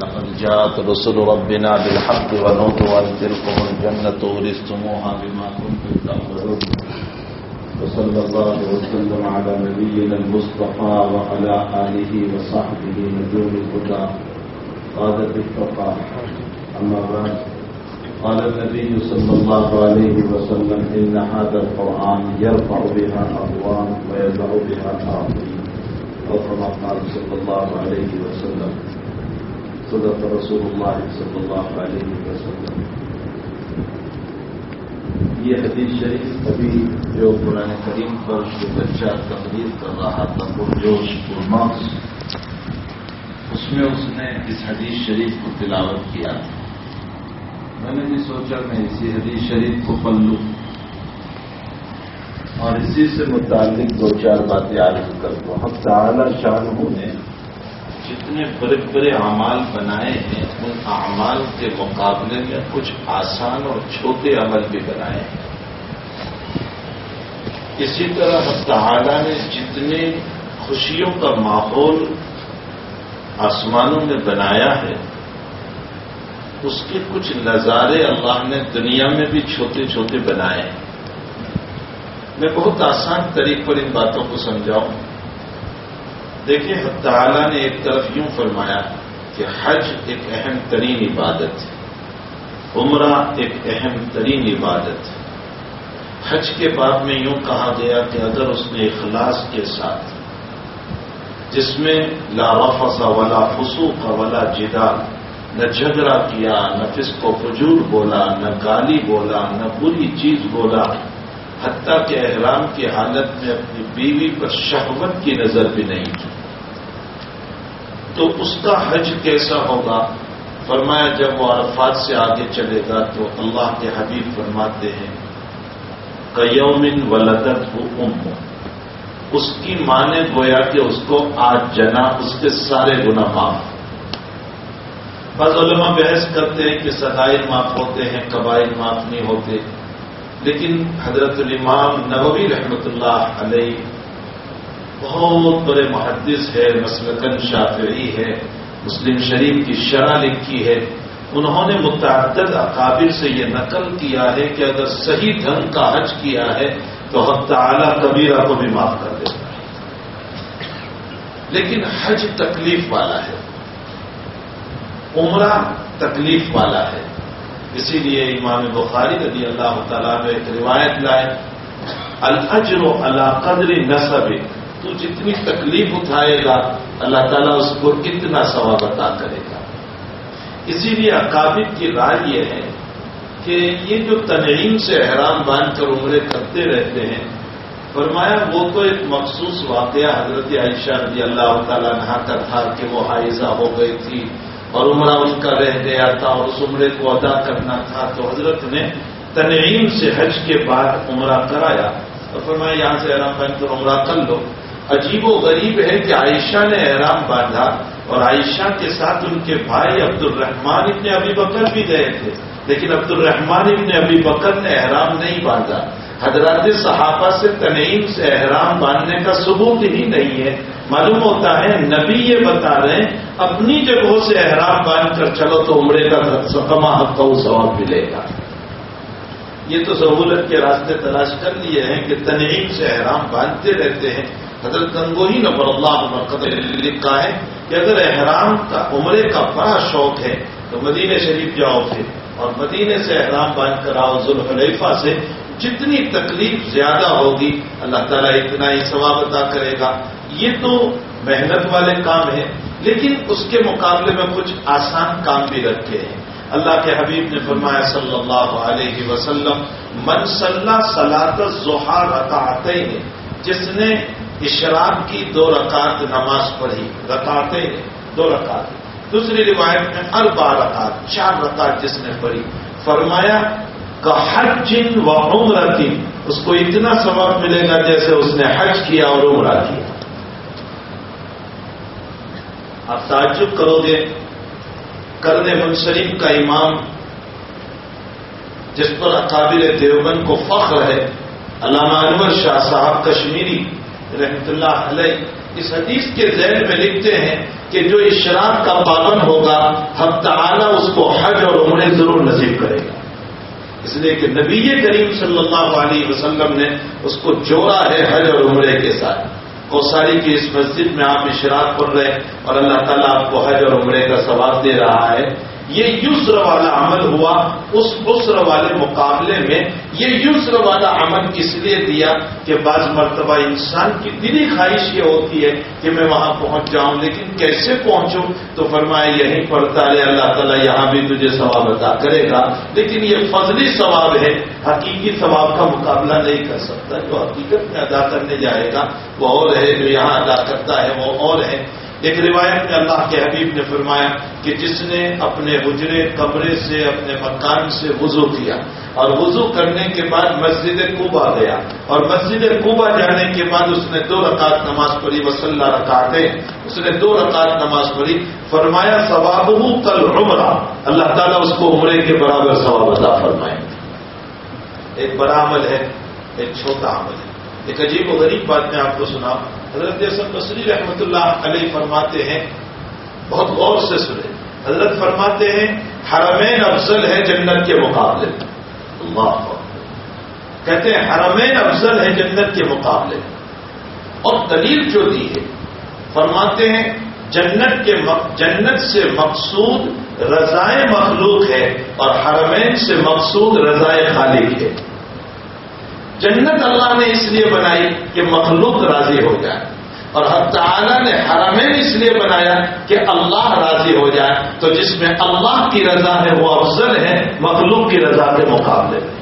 لقد جاءت رسل ربنا بالحق ونوتوا أن تلكم الجنة ورثتموها بما كنتم تعملون. وصلى الله وسلم على نبينا المصطفى وعلى آله وصحبه نجوم الهدى. قادة التقى أما بعد. قال النبي صلى الله عليه وسلم إن هذا القرآن يرفع بها أقوام ويضع بها آخرين أو كما قال صلى الله عليه وسلم. صدق رسول الله صلى الله عليه وسلم۔ یہ حدیث شریف ابھی جو قرآن کریم پر جو بچہ تقریر کر رہا تھا، پرجوش پرماس اس میں اس نے اس حدیث شریف کو تلاوت کیا۔ میں نے بھی سوچا میں اسی حدیث شریف کو پل لوں۔ اور اسی سے متعلق دو چار باتیں عارض کر دو ہم تعالی شاہ نے جتنے بڑے بڑے اعمال بنائے ہیں، ان اعمال کے مقابلے میں کچھ آسان اور چھوٹے عمل بھی بنائے ہیں۔ اسی طرح تعالیٰ نے جتنے خوشیوں کا ماحول آسمانوں میں بنایا ہے، اس کے کچھ نظارے اللہ نے دنیا میں بھی چھوٹے چھوٹے بنائے ہیں۔ میں بہت آسان طریق پر ان باتوں کو سمجھاؤں۔ دیکھیں تعالیٰ نے ایک طرف یوں فرمایا کہ حج ایک اہم ترین عبادت ہے، عمرہ ایک اہم ترین عبادت ہے۔ حج کے بعد میں یوں کہا گیا کہ اگر اس نے اخلاص کے ساتھ، جس میں لا رفص ولا فسوق ولا جدا نہ جھگڑا کیا، نہ کس کو فجور بولا، نہ گالی بولا، نہ بری چیز بولا حتیٰ کہ احرام کی حالت میں اپنی بیوی پر شہوت کی نظر بھی نہیں کی تو اس کا حج کیسا ہوگا؟ فرمایا جب وہ عرفات سے آگے چلے گا تو اللہ کے حبیب فرماتے ہیں، کیومن ولدت ہو ام اس کی ماں نے گویا کہ اس کو آج جنا، اس کے سارے گنا معاف۔ بعض علماء بحث کرتے ہیں کہ سدائل معاف ہوتے ہیں، قبائل معاف نہیں ہوتے۔ لیکن حضرت الامام نبوی رحمت اللہ علیہ بہت بڑے محدث ہے مسلکن شافعی ہے مسلم شریف کی شرح لکھی ہے۔ انہوں نے متعدد اقابر سے یہ نقل کیا ہے کہ اگر صحیح ڈھنگ کا حج کیا ہے تو حق تعالی کبیرہ کو بھی معاف کر دیتا ہے۔ لیکن حج تکلیف والا ہے۔ عمرہ تکلیف والا ہے۔ اسی لیے امام بخاری رضی اللہ تعالیٰ نے ایک روایت لائے الجر و اللہ قدر نصب، تو جتنی تکلیف اٹھائے گا، اللہ تعالیٰ اس کو اتنا ثواب عطا کرے گا۔ اسی لیے اکابر کی رائے یہ ہے کہ یہ جو تنعیم سے احرام باندھ کر عمرے کرتے رہتے ہیں، فرمایا وہ تو ایک مخصوص واقعہ حضرت عائشہ رضی اللہ تعالیٰ نہا کا تھا کہ وہ حائزہ ہو گئی تھی۔ اور عمرہ ان کا رہ گیا تھا اور اس عمرے کو ادا کرنا تھا تو حضرت نے تنعیم سے حج کے بعد عمرہ کرایا اور فرمایا، یہاں سے احرام باندھ کر عمرہ کر لو۔ عجیب و غریب ہے کہ عائشہ نے احرام باندھا اور عائشہ کے ساتھ ان کے بھائی عبد الرحمان ابن ابھی بکر بھی گئے تھے۔ لیکن عبد الرحمان ابن ابھی بکر نے احرام نہیں باندھا۔ حضرات صحابہ سے تنعیم سے احرام باندھنے کا ثبوت ہی نہیں ہے۔ معلوم ہوتا ہے، نبی یہ بتا رہے ہیں، اپنی جگہوں سے احرام باندھ کر چلو تو عمرے کا سکما حق کا ثواب ملے گا۔ یہ تو سہولت کے راستے تلاش کر لیے ہیں کہ تنعیم سے احرام باندھتے رہتے ہیں۔ حضرت گنگوہی نبر اللہ مرکز لکھا ہے کہ اگر احرام کا عمرے کا بڑا شوق ہے تو مدینہ شریف جاؤ پھر۔ اور مدینے سے احرام باندھ کر آؤ ذوالحلیفہ سے، جتنی تکلیف زیادہ ہوگی، اللہ تعالیٰ اتنا ہی ثواب ادا کرے گا۔ یہ تو محنت والے کام ہیں، لیکن اس کے مقابلے میں کچھ آسان کام بھی رکھے ہیں۔ اللہ کے حبیب نے فرمایا صلی اللہ علیہ وسلم، من صلاح سلاد زحار عطاطے ہیں جس نے اشراق کی دو رکعت نماز پڑھی رکعتیں دو رکعت۔ دوسری روایت میں اربا رکعت، چار رکعت جس نے پڑھی۔ فرمایا کہ حج جن و عمر کی اس کو اتنا سبق ملے گا جیسے اس نے حج کیا اور عمرہ کیا۔ آپ تعجب کرو گے۔ کرنے منشریف کا امام جس پر اقابل دیوبند کو فخر ہے، علامہ انور شاہ صاحب کشمیری رحمت اللہ علیہ اس حدیث کے ذہن میں لکھتے ہیں کہ جو اشراق کا پابند ہوگا، حق تعالیٰ اس کو حج اور عمرے ضرور نصیب کرے گا۔ اس لیے کہ نبی کریم صلی اللہ علیہ وسلم نے اس کو جوڑا ہے حج اور عمرے کے ساتھ۔ کوساری کی اس مسجد میں آپ اشراق کر رہے اور اللہ تعالیٰ آپ کو حج اور عمرے کا ثواب دے رہا ہے۔ یہ یسر والا عمل ہوا اس اسر والے مقابلے میں، یہ یسر والا عمل اس لیے دیا کہ بعض مرتبہ انسان کی دلی خواہش یہ ہوتی ہے کہ میں وہاں پہنچ جاؤں، لیکن کیسے پہنچوں؟ تو فرمایا، یہیں پڑھتا ہے اللہ تعالیٰ یہاں بھی تجھے ثواب ادا کرے گا۔ لیکن یہ فضلی ثواب ہے، حقیقی ثواب کا مقابلہ نہیں کر سکتا، جو حقیقت میں ادا کرنے جائے گا، وہ اور ہے، جو یہاں ادا کرتا ہے، وہ اور ہے۔ ایک روایت میں اللہ کے حبیب نے فرمایا کہ جس نے اپنے حجرے کمرے سے، اپنے مکان سے وضو کیا اور وضو کرنے کے بعد مسجد کوبا گیا اور مسجد کوبا جانے کے بعد اس نے دو رکعت نماز پڑھی وسلح رکعتیں اس نے دو رکعت نماز پڑھی۔ فرمایا ثواب کل عمرہ اللہ تعالیٰ اس کو عمرے کے برابر ثواب عطا فرمائے۔ ایک بڑا عمل ہے، ایک چھوٹا عمل ہے۔ ایک عجیب و غریب بات میں آپ کو سنا حضرت حسن بصری رحمۃ اللہ علیہ فرماتے ہیں، بہت غور سے سنے حضرت فرماتے ہیں، حرمین افضل ہے جنت کے مقابلے۔ اللہ کہتے ہیں، حرمین افضل ہے جنت کے مقابلے۔ اور دلیل جو دی ہے، فرماتے ہیں، جنت کے جنت سے مقصود رضائے مخلوق ہے اور حرمین سے مقصود رضائے خالق ہے۔ جنت اللہ نے اس لیے بنائی کہ مخلوق راضی ہو جائے اور حق تعالیٰ نے حرمین اس لیے بنایا کہ اللہ راضی ہو جائے تو جس میں اللہ کی رضا ہے وہ افضل ہے، مخلوق کی رضا کے مقابلے میں۔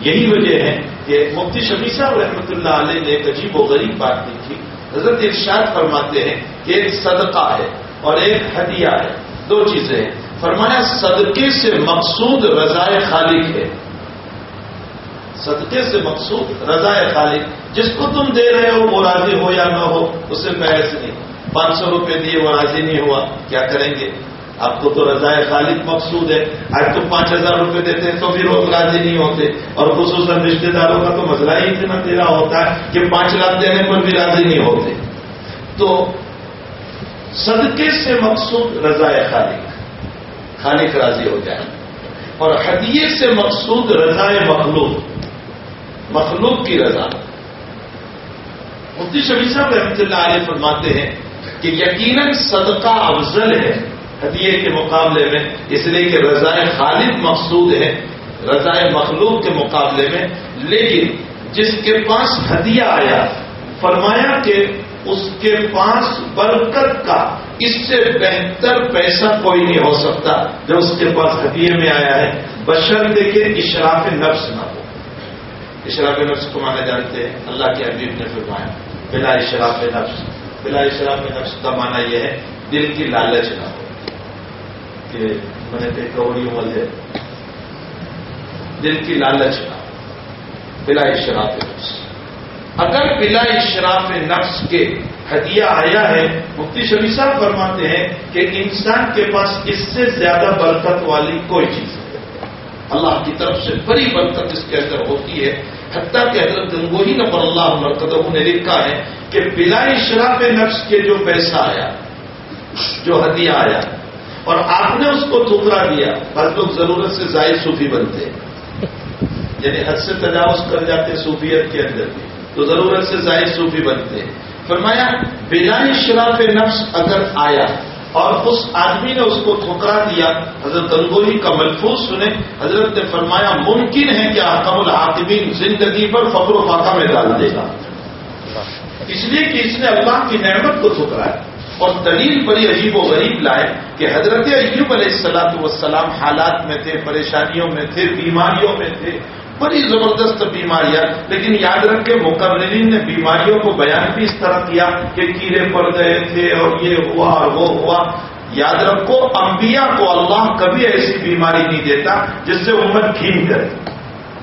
یہی وجہ ہے کہ مفتی شبی صاحب رحمۃ اللہ علیہ نے ایک عجیب و غریب بات کی تھی۔ حضرت ارشاد فرماتے ہیں کہ ایک صدقہ ہے اور ایک ہدیہ ہے، دو چیزیں ہیں۔ فرمایا، صدقے سے مقصود رضائے خالق ہے۔ صدقے سے مقصود رضا خالق، جس کو تم دے رہے ہو وہ راضی ہو یا نہ ہو اس سے بحث نہیں۔ پانچ سو روپے دیے، وہ راضی نہیں ہوا۔ کیا کریں گے؟ آپ کو تو رضا خالق مقصود ہے۔ آج تم پانچ ہزار روپے دیتے ہیں، تو بھی لوگ راضی نہیں ہوتے۔ اور خصوصاً رشتے داروں کا تو مسئلہ ہی اتنا تیرا ہوتا ہے کہ پانچ لاکھ دینے پر بھی راضی نہیں ہوتے۔ تو صدقے سے مقصود رضا خالق۔ خالق راضی ہو جائے۔ اور ہدیے سے مقصود رضا مخلوق۔ مخلوق کی رضا۔ مفتی شبی صاحب رحمۃ اللہ علیہ فرماتے ہیں کہ یقیناً صدقہ افضل ہے ہدیے کے مقابلے میں، اس لیے کہ رضائے خالد مقصود ہے رضائے مخلوق کے مقابلے میں۔ لیکن جس کے پاس ہدیہ آیا، فرمایا کہ اس کے پاس برکت کا اس سے بہتر پیسہ کوئی نہیں ہو سکتا۔ جو اس کے پاس ہدیے میں آیا ہے بشر دیکھے اشراف نفس نہ ہو۔ اشراف نفس کو مانا جانتے ہیں۔ اللہ کے حبیب نے فرمایا، بلا اشراف نفس، بلا اشراف نفس کا مانا یہ ہے، دل کی لالچ نہ ہو۔ کہ میں نے کوڑی عمل ہے۔ دل کی لالچ نہ ہو۔ بلا اشراف نفس۔ اگر بلا اشراف نفس کے ہدیہ آیا ہے، مفتی شبی صاحب فرماتے ہیں کہ انسان کے پاس اس سے زیادہ برکت والی کوئی چیز نہیں۔ اللہ کی طرف سے بڑی برکت اس کے اندر ہوتی ہے۔ حتیٰ کہ حضرت گنگوہی نبر اللہ مرکز نے لکھا ہے کہ بلا شراف نفس کے جو پیسہ آیا، جو ہدیہ آیا، اور آپ نے اس کو ٹھکرا دیا، بعض لوگ ضرورت سے زائد صوفی بنتے ہیں۔ یعنی حد سے تجاوز کر جاتے صوفیت کے اندر بھی، تو ضرورت سے زائد صوفی بنتے ہیں۔ فرمایا، بلا شراف نفس اگر آیا اور اس آدمی نے اس کو ٹھکرا دیا۔ حضرت گنگوہی کا ملفوظ سنے حضرت نے فرمایا، ممکن ہے کہ حکم الحاکمین زندگی پر فخر و فاقہ میں ڈال دے گا۔ اس لیے کہ اس نے اللہ کی نعمت کو ٹھکرایا۔ اور دلیل بڑی عجیب و غریب لائے کہ حضرت ایوب علیہ السلاۃ والسلام حالات میں تھے، پریشانیوں میں تھے، بیماریوں میں تھے۔ بڑی زبردست بیماریاں، لیکن یاد رکھے مقررین نے بیماریوں کو بیان بھی اس طرح کیا کہ کیڑے پڑ گئے تھے اور یہ ہوا اور وہ ہوا۔ یاد رکھو، انبیاء کو اللہ کبھی ایسی بیماری نہیں دیتا جس سے امت گھین کرے۔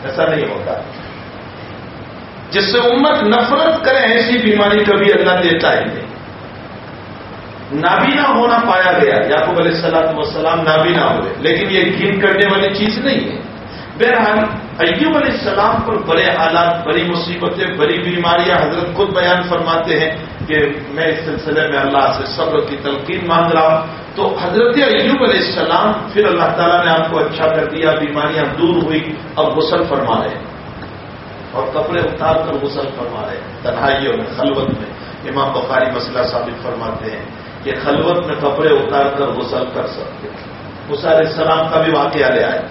ایسا نہیں ہوتا۔ جس سے امت نفرت کرے، ایسی بیماری کبھی اللہ دیتا ہی نہیں۔ نابینا ہونا پایا گیا، یعقوب علیہ السلام وسلام نابینا ہوئے، لیکن یہ گھین کرنے والی چیز نہیں ہے۔ بہرحال ایوب علیہ السلام پر بڑے حالات، بڑی مصیبتیں، بڑی بیماریاں حضرت خود بیان فرماتے ہیں کہ میں اس سلسلے میں اللہ سے صبر کی تلقین مانگ رہا ہوں۔ تو حضرت ایوب علیہ السلام پھر اللہ تعالیٰ نے آپ کو اچھا کر دیا، بیماریاں دور ہوئی، اب غسل فرما رہے اور کپڑے اتار کر غسل فرما رہے تنہائیوں میں خلوت میں امام بخاری مسئلہ ثابت فرماتے ہیں کہ خلوت میں کپڑے اتار کر غسل کر سکتے موسا علیہ السلام کا بھی واقعہ لے آئے۔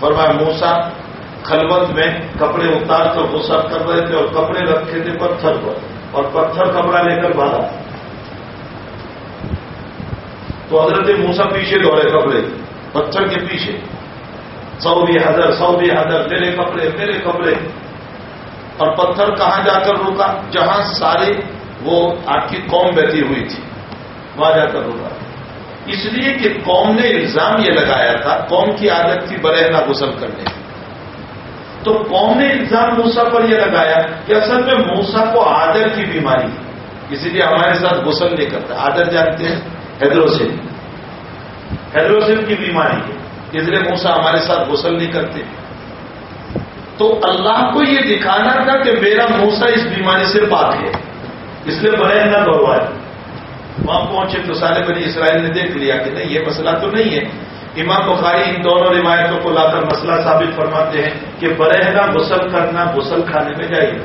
فرمایا موسا خلوت میں کپڑے اتار کر غسل کر رہے تھے اور کپڑے رکھے تھے پتھر پر اور پتھر کپڑا لے کر باہر۔ تو حضرت موسا پیچھے دوڑے کپڑے، پتھر کے پیچھے۔ سو بھی حضر سو بھی حضر میرے کپڑے میرے کپڑے۔ اور پتھر کہاں جا کر روکا جہاں سارے وہ آپ کی قوم بیٹھی ہوئی تھی، وہاں جا کر روکا اس لیے کہ قوم نے الزام یہ لگایا تھا، قوم کی عادت تھی برہنا غسل کرنے کی۔ تو قوم نے الزام موسا پر یہ لگایا کہ اصل میں موسا کو آدر کی بیماری اسی لیے ہمارے ساتھ غسل نہیں کرتا۔ آدر جانتے ہیں؟ ہیڈروسن ہیڈروسن کی بیماری ہے۔ اس لیے موسا ہمارے ساتھ غسل نہیں کرتے۔ تو اللہ کو یہ دکھانا تھا کہ میرا موسا اس بیماری سے پاک ہے۔ اس لیے بڑے نہ دوڑوائے۔ وہاں پہنچے تو سارے بنی اسرائیل نے دیکھ لیا کہ نہیں، یہ مسئلہ تو نہیں ہے۔ امام بخاری ان دونوں روایتوں کو لا کر مسئلہ ثابت فرماتے ہیں کہ برہنا غسل کرنا غسل کھانے میں جائیے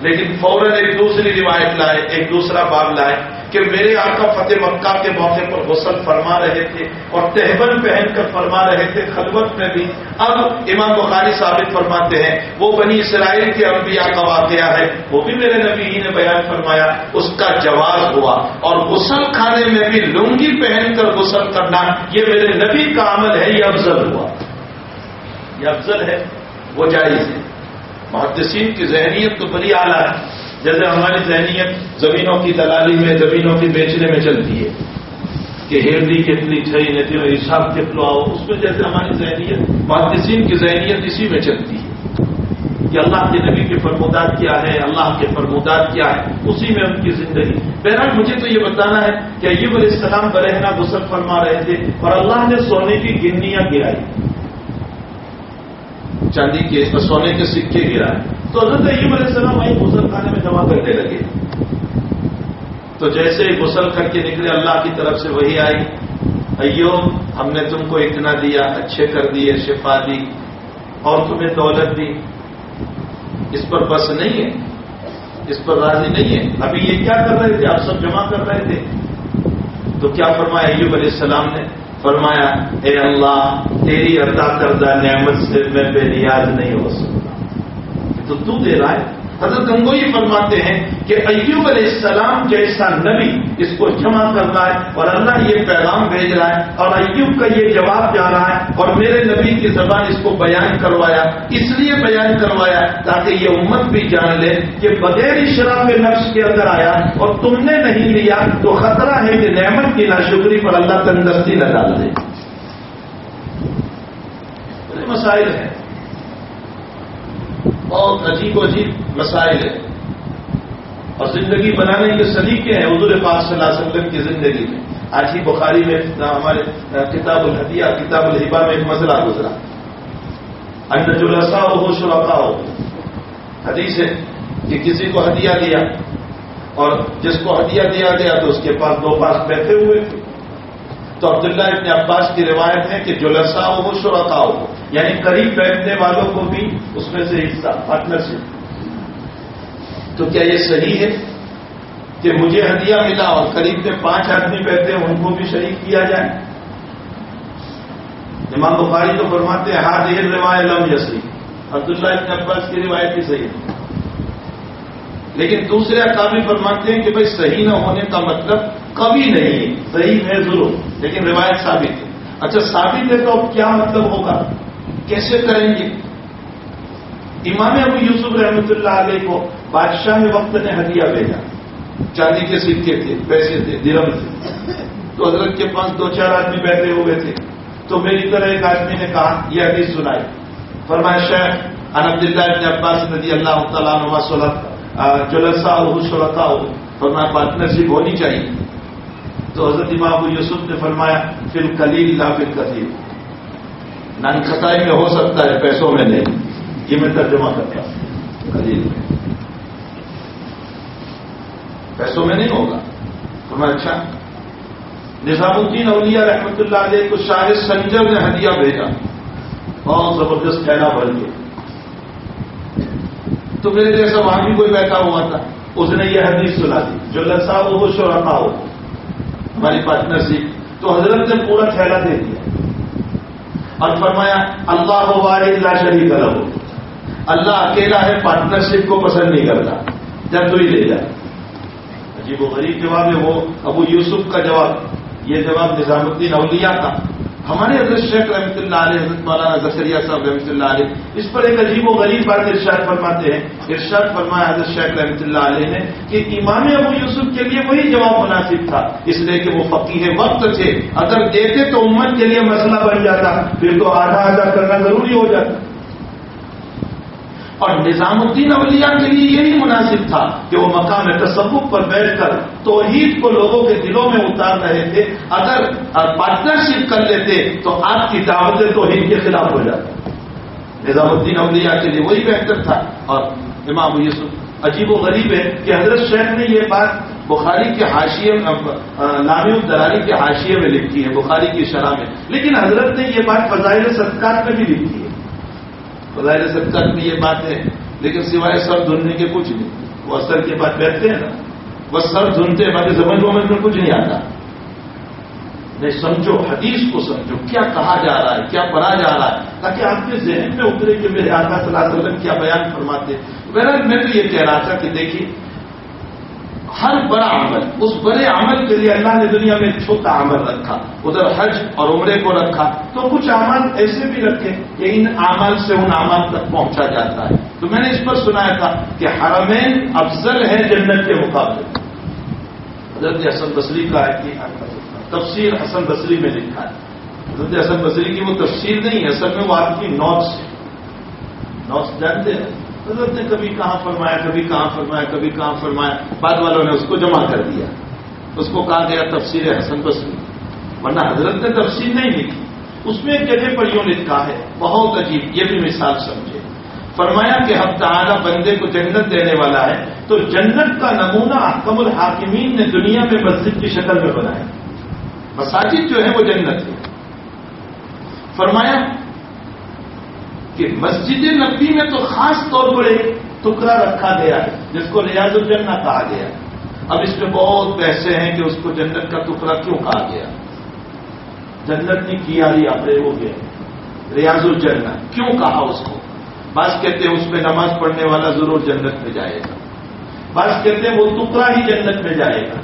لیکن فوراً ایک دوسری روایت لائے، ایک دوسرا باب لائے کہ میرے آقا فتح مکہ کے موقع پر غسل فرما رہے تھے اور تہبن پہن کر فرما رہے تھے خلوت میں بھی۔ اب امام بخاری ثابت فرماتے ہیں، وہ بنی اسرائیل کے انبیاء کا واقعہ ہے، وہ بھی میرے نبی ہی نے بیان فرمایا، اس کا جواز ہوا۔ اور غسل کھانے میں بھی لنگی پہن کر غسل کرنا، یہ میرے نبی کا عمل ہے، یہ افضل ہوا۔ یہ افضل ہے، وہ جائز ہے۔ محدثین کی ذہنیت تو بڑی اعلیٰ ہے۔ جیسے ہماری ذہنیت زمینوں کی دلالی میں، زمینوں کی بیچنے میں چلتی ہے کہ ہیرڈی کتنی چھئی نہیں حساب کتنا آؤ اس میں جیسے ہماری ذہنیت محدثین کی ذہنیت اسی میں چلتی ہے کہ اللہ کے نبی کے فرمودات کیا ہے، اللہ کے فرمودات کیا ہے، اسی میں ان کی زندگی۔ بہرحال مجھے تو یہ بتانا ہے کہ ایب علیہ السلام برہنا غسل فرما رہے تھے اور اللہ نے سونے کی گنیاں گرائی۔ چاندی کے سونے کے سکے گرائے تو حضرت علیہ السلام وہیں غسل خانے میں جمع کرنے لگے۔ تو جیسے غسل کر کے نکلے، اللہ کی طرف سے وہی آئی۔ ایو ہم نے تم کو اتنا دیا، اچھے کر دیے، شفا دی، اور تمہیں دولت دی۔ اس پر بس نہیں ہے۔ اس پر راضی نہیں ہے۔ ابھی یہ کیا کر رہے تھے؟ آپ سب جمع کر رہے تھے۔ تو کیا فرمایا ایوب علیہ السلام نے؟ فرمایا، اے اللہ، تیری عطا کردہ نعمت سے میں بے نیاز نہیں ہو سکتا۔ تو تو دے رہا ہے؟ حضرت ہم کو یہ فرماتے ہیں کہ ایوب علیہ السلام جیسا نبی اس کو جمع کرتا ہے اور اللہ یہ پیغام بھیج رہا ہے اور ایوب کا یہ جواب جا رہا ہے اور میرے نبی کی زبان اس کو بیان کروایا، اس لیے بیان کروایا تاکہ یہ امت بھی جان لے کہ بغیر شراب نفس کے اندر آیا اور تم نے نہیں لیا تو خطرہ ہے کہ نعمت کی ناشکری پر اللہ تندرستی نہ ڈال دے۔ مسائل ہیں۔ بہت عجیب و عجیب مسائل ہیں۔ اور زندگی بنانے کے سلیقے ہیں حضور پاک صلی اللہ علیہ وسلم کی زندگی میں۔ آج ہی بخاری میں ہمارے کتاب الحدیہ کتاب الحبا میں ایک مسئلہ گزرا۔ انجلسا ہو شرکا ہو حدیث ہے کہ کسی کو ہدیہ دیا اور جس کو ہدیہ دیا گیا تو اس کے پاس دو پاس بیٹھے ہوئے تھے۔ تو عبداللہ ابن عباس کی روایت ہے کہ جو لسا ہو شرکا ہو۔ یعنی قریب بیٹھنے والوں کو بھی اس میں سے حصہ پارٹنرشپ تو کیا یہ صحیح ہے کہ مجھے ہدیہ ملا اور قریب میں پانچ آدمی بیٹھے ہیں ان کو بھی شریک کیا جائے؟ امام بخاری تو فرماتے ہیں، ہاتھ یہ روایت لم یسی۔ عبداللہ ابن عباس کی روایت ہی صحیح ہے۔ لیکن دوسرے اکابی فرماتے ہیں کہ بھائی صحیح نہ ہونے کا مطلب کبھی نہیں صحیح ہے ضرور، لیکن روایت ثابت ہے۔ اچھا ثابت ہے تو اب کیا مطلب ہوگا؟ کیسے کریں گے؟ امام ابو یوسف رحمۃ اللہ علیہ کو بادشاہ وقت نے ہدیہ بھیجا۔ چاندی کے سکے تھے، پیسے تھے درم تھے۔ تو حضرت کے پاس دو چار آدمی بیٹھے ہوئے تھے۔ تو میری طرح ایک آدمی نے کہا، یہ حدیث سنائی۔ فرمائش انب اللہ ابن عباس ندی اللہ تعالیٰ نما صلاح ہو سلطا ہو فرمایا پارٹنرشپ ہونی چاہیے۔ تو حضرت امام ابو یوسف نے فرمایا پھر کلیل لا پھر کثیر ننکھتائی میں ہو سکتا ہے، پیسوں میں نہیں۔ یہ میں ترجمہ کرتا ہوں۔ خرید میں۔ پیسوں میں نہیں ہوگا۔ تو میں اچھا۔ نظام الدین اولیاء رحمت اللہ علیہ کو شاہ سنجر نے ہدیہ بھیجا۔ بہت زبردست کہنا بھر کے۔ تو میرے جیسا وہاں بھی کوئی بیٹھا ہوا تھا، اس نے یہ حدیث سنا دی۔ جو لسا ہو وہ شرکا ہو ہماری پارٹنرشپ تو حضرت نے پورا تھیلا دے دیا۔ اور فرمایا، اللہ ہو اللہ شریف ہو اللہ اکیلا ہے پارٹنرشپ کو پسند نہیں کرتا۔ جب تو ہی لے جا عجیب و غریب جواب ہے وہ۔ ابو یوسف کا جواب، یہ جواب نظام الدین اولیاء کا۔ ہمارے حضرت شیخ رحمۃ اللہ علیہ، حضرت مولانا زکریہ صاحب رحمۃ اللہ علیہ، اس پر ایک عجیب و غریب بات ارشاد فرماتے ہیں۔ ارشاد فرمایا حضرت شیخ رحمۃ اللہ علیہ نے کہ امام ابو یوسف کے لیے وہی جواب مناسب تھا۔ اس لیے کہ وہ فقیر وقت تھے۔ اگر دیتے تو امت کے لیے مسئلہ بن جاتا۔ پھر تو آدھا آدھا کرنا ضروری ہو جاتا۔ اور نظام الدین اولیاء کے لیے یہی مناسب تھا کہ وہ مقام تصوف پر بیٹھ کر توحید کو لوگوں کے دلوں میں اتار رہے تھے۔ اگر پارٹنرشپ کر لیتے تو آپ کی دعوت توحید کے خلاف ہو جاتا نظام الدین اولیاء کے لیے وہی بہتر تھا۔ اور امام یوسف عجیب و غریب ہے کہ حضرت شیخ نے یہ بات بخاری کے حاشیے نامی الدراری کے حاشیے میں لکھی ہے، بخاری کی شرح میں۔ لیکن حضرت نے یہ بات فضائل صدقات میں بھی لکھی۔ ہے بظاہر سب میں یہ بات ہے، لیکن سوائے سر دھلنے کے کچھ نہیں۔ وہ اثر کے بعد بیٹھتے ہیں نا۔ وہ سر دھنتے ہیں، باقی سمجھ ومجھ میں کچھ نہیں آتا۔ نہیں سمجھو، حدیث کو سمجھو، کیا کہا جا رہا ہے، کیا پڑھا جا رہا ہے، تاکہ آپ کے ذہن میں اترے کہ میرے آتا صلی اللہ علیہ وسلم کیا بیان فرماتے میں تو یہ کہہ رہا تھا کہ دیکھیے ہر بڑا عمل، اس بڑے عمل کے لیے اللہ نے دنیا میں ایک چھوٹا عمل رکھا، ادھر حج اور عمرے کو رکھا۔ تو کچھ عمل ایسے بھی رکھے کہ ان عمل سے ان عمل تک پہنچا جاتا ہے۔ تو میں نے اس پر سنایا تھا کہ حرمین افضل ہے جنت کے مقابلے۔ حضرت حسن بصری کا ہے۔ تفسیر حسن بصری میں لکھا ہے۔ حضرت حسن بصری کی وہ تفسیر نہیں ہے، اصل میں وہ آپ کی نوٹس ہے۔ نوٹس جانتے ہیں؟ حضرت نے کبھی کہاں فرمایا، کبھی کہاں فرمایا، کبھی کہاں فرمایا، بعد والوں نے اس کو جمع کر دیا۔ اس کو کہا گیا تفسیر حسن بسری ورنہ حضرت نے تفسیر نہیں لکھی۔ اس میں ایک جگہ پر یوں لکھا ہے، بہت عجیب، یہ بھی مثال سمجھے۔ فرمایا کہ ہم تعالیٰ بندے کو جنت دینے والا ہے، تو جنت کا نمونہ حکم الحاکمین نے دنیا میں مسجد کی شکل میں بنایا۔ مساجد جو ہے وہ جنت ہے فرمایا کہ مسجد نبی میں تو خاص طور پر ایک ٹکڑا رکھا گیا ہے، جس کو ریاض الجنہ کہا گیا اب اس میں بہت پیسے ہیں کہ اس کو جنت کا ٹکڑا کیوں کہا گیا؟ جنت کی کیاری اپنے ہو گیا ریاض الجنہ، کیوں کہا اس کو؟ بعض کہتے ہیں اس میں نماز پڑھنے والا ضرور جنت میں جائے گا۔ بعض کہتے ہیں وہ ٹکڑا ہی جنت میں جائے گا۔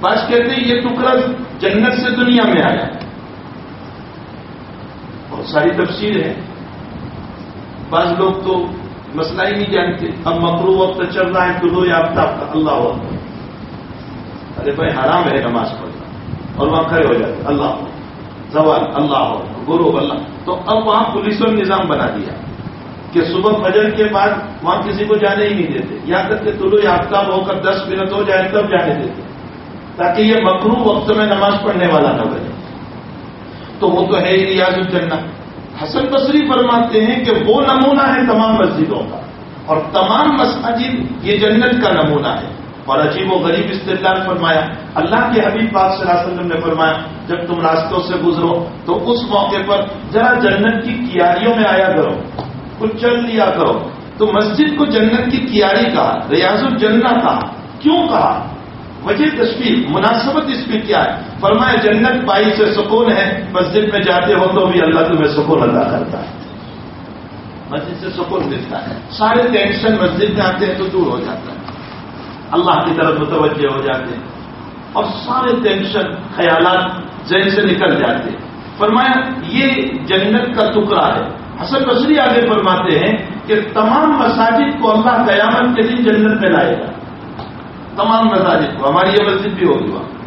بعض کہتے ہیں یہ ٹکڑا جنت سے دنیا میں آیا۔ بہت ساری تفصیل ہے۔ بعض لوگ تو مسئلہ ہی نہیں جانتے۔ اب مکرو وقت چل رہا ہے تو لو یا اللہ وقت ارے بھائی، حرام ہے نماز پڑھنا۔ اور وہاں کھڑے ہو جاتے۔ اللہ زوال، اللہ ہو۔ گرو اللہ۔ تو اب وہاں پولیس نے نظام بنا دیا کہ صبح فجر کے بعد وہاں کسی کو جانے ہی نہیں دیتے۔ یہاں تک کہ طلوع آفتاب ہو کر دس منٹ ہو جائے تب جانے دیتے۔ تاکہ یہ مکرو وقت میں نماز پڑھنے والا نہ بنے۔ تو وہ تو ہے ہی ریاض الجنہ۔ حسن بصری فرماتے ہیں کہ وہ نمونہ ہے تمام مسجدوں کا۔ اور تمام مساجد یہ جنت کا نمونہ ہے۔ اور عجیب و غریب استدلال فرمایا، اللہ کے حبیب پاک صلی اللہ علیہ وسلم نے فرمایا، جب تم راستوں سے گزرو تو اس موقع پر ذرا جنت کی کیاریوں میں آیا کرو، کچھ چل لیا کرو۔ تو مسجد کو جنت کی کیاری کہا، ریاض الجنہ کہا، کیوں کہا؟ وجہ تصویر مناسبت اس میں کیا ہے؟ فرمائے جنت پائی سے سکون ہے، مسجد میں جاتے ہو تو بھی اللہ تمہیں سکون ادا کرتا ہے۔ مسجد سے سکون ملتا ہے۔ سارے ٹینشن مسجد میں آتے ہیں تو دور ہو جاتا ہے۔ اللہ کی طرف متوجہ ہو جاتے ہیں۔ اور سارے ٹینشن، خیالات ذہن سے نکل جاتے ہیں۔ فرمایا، یہ جنت کا ٹکڑا ہے۔ حسن بصری آگے فرماتے ہیں کہ تمام مساجد کو اللہ قیامت کے دن جنت میں لائے گا۔ تمام مساجد کو، ہماری یہ مسجد بھی ہوگی وہاں۔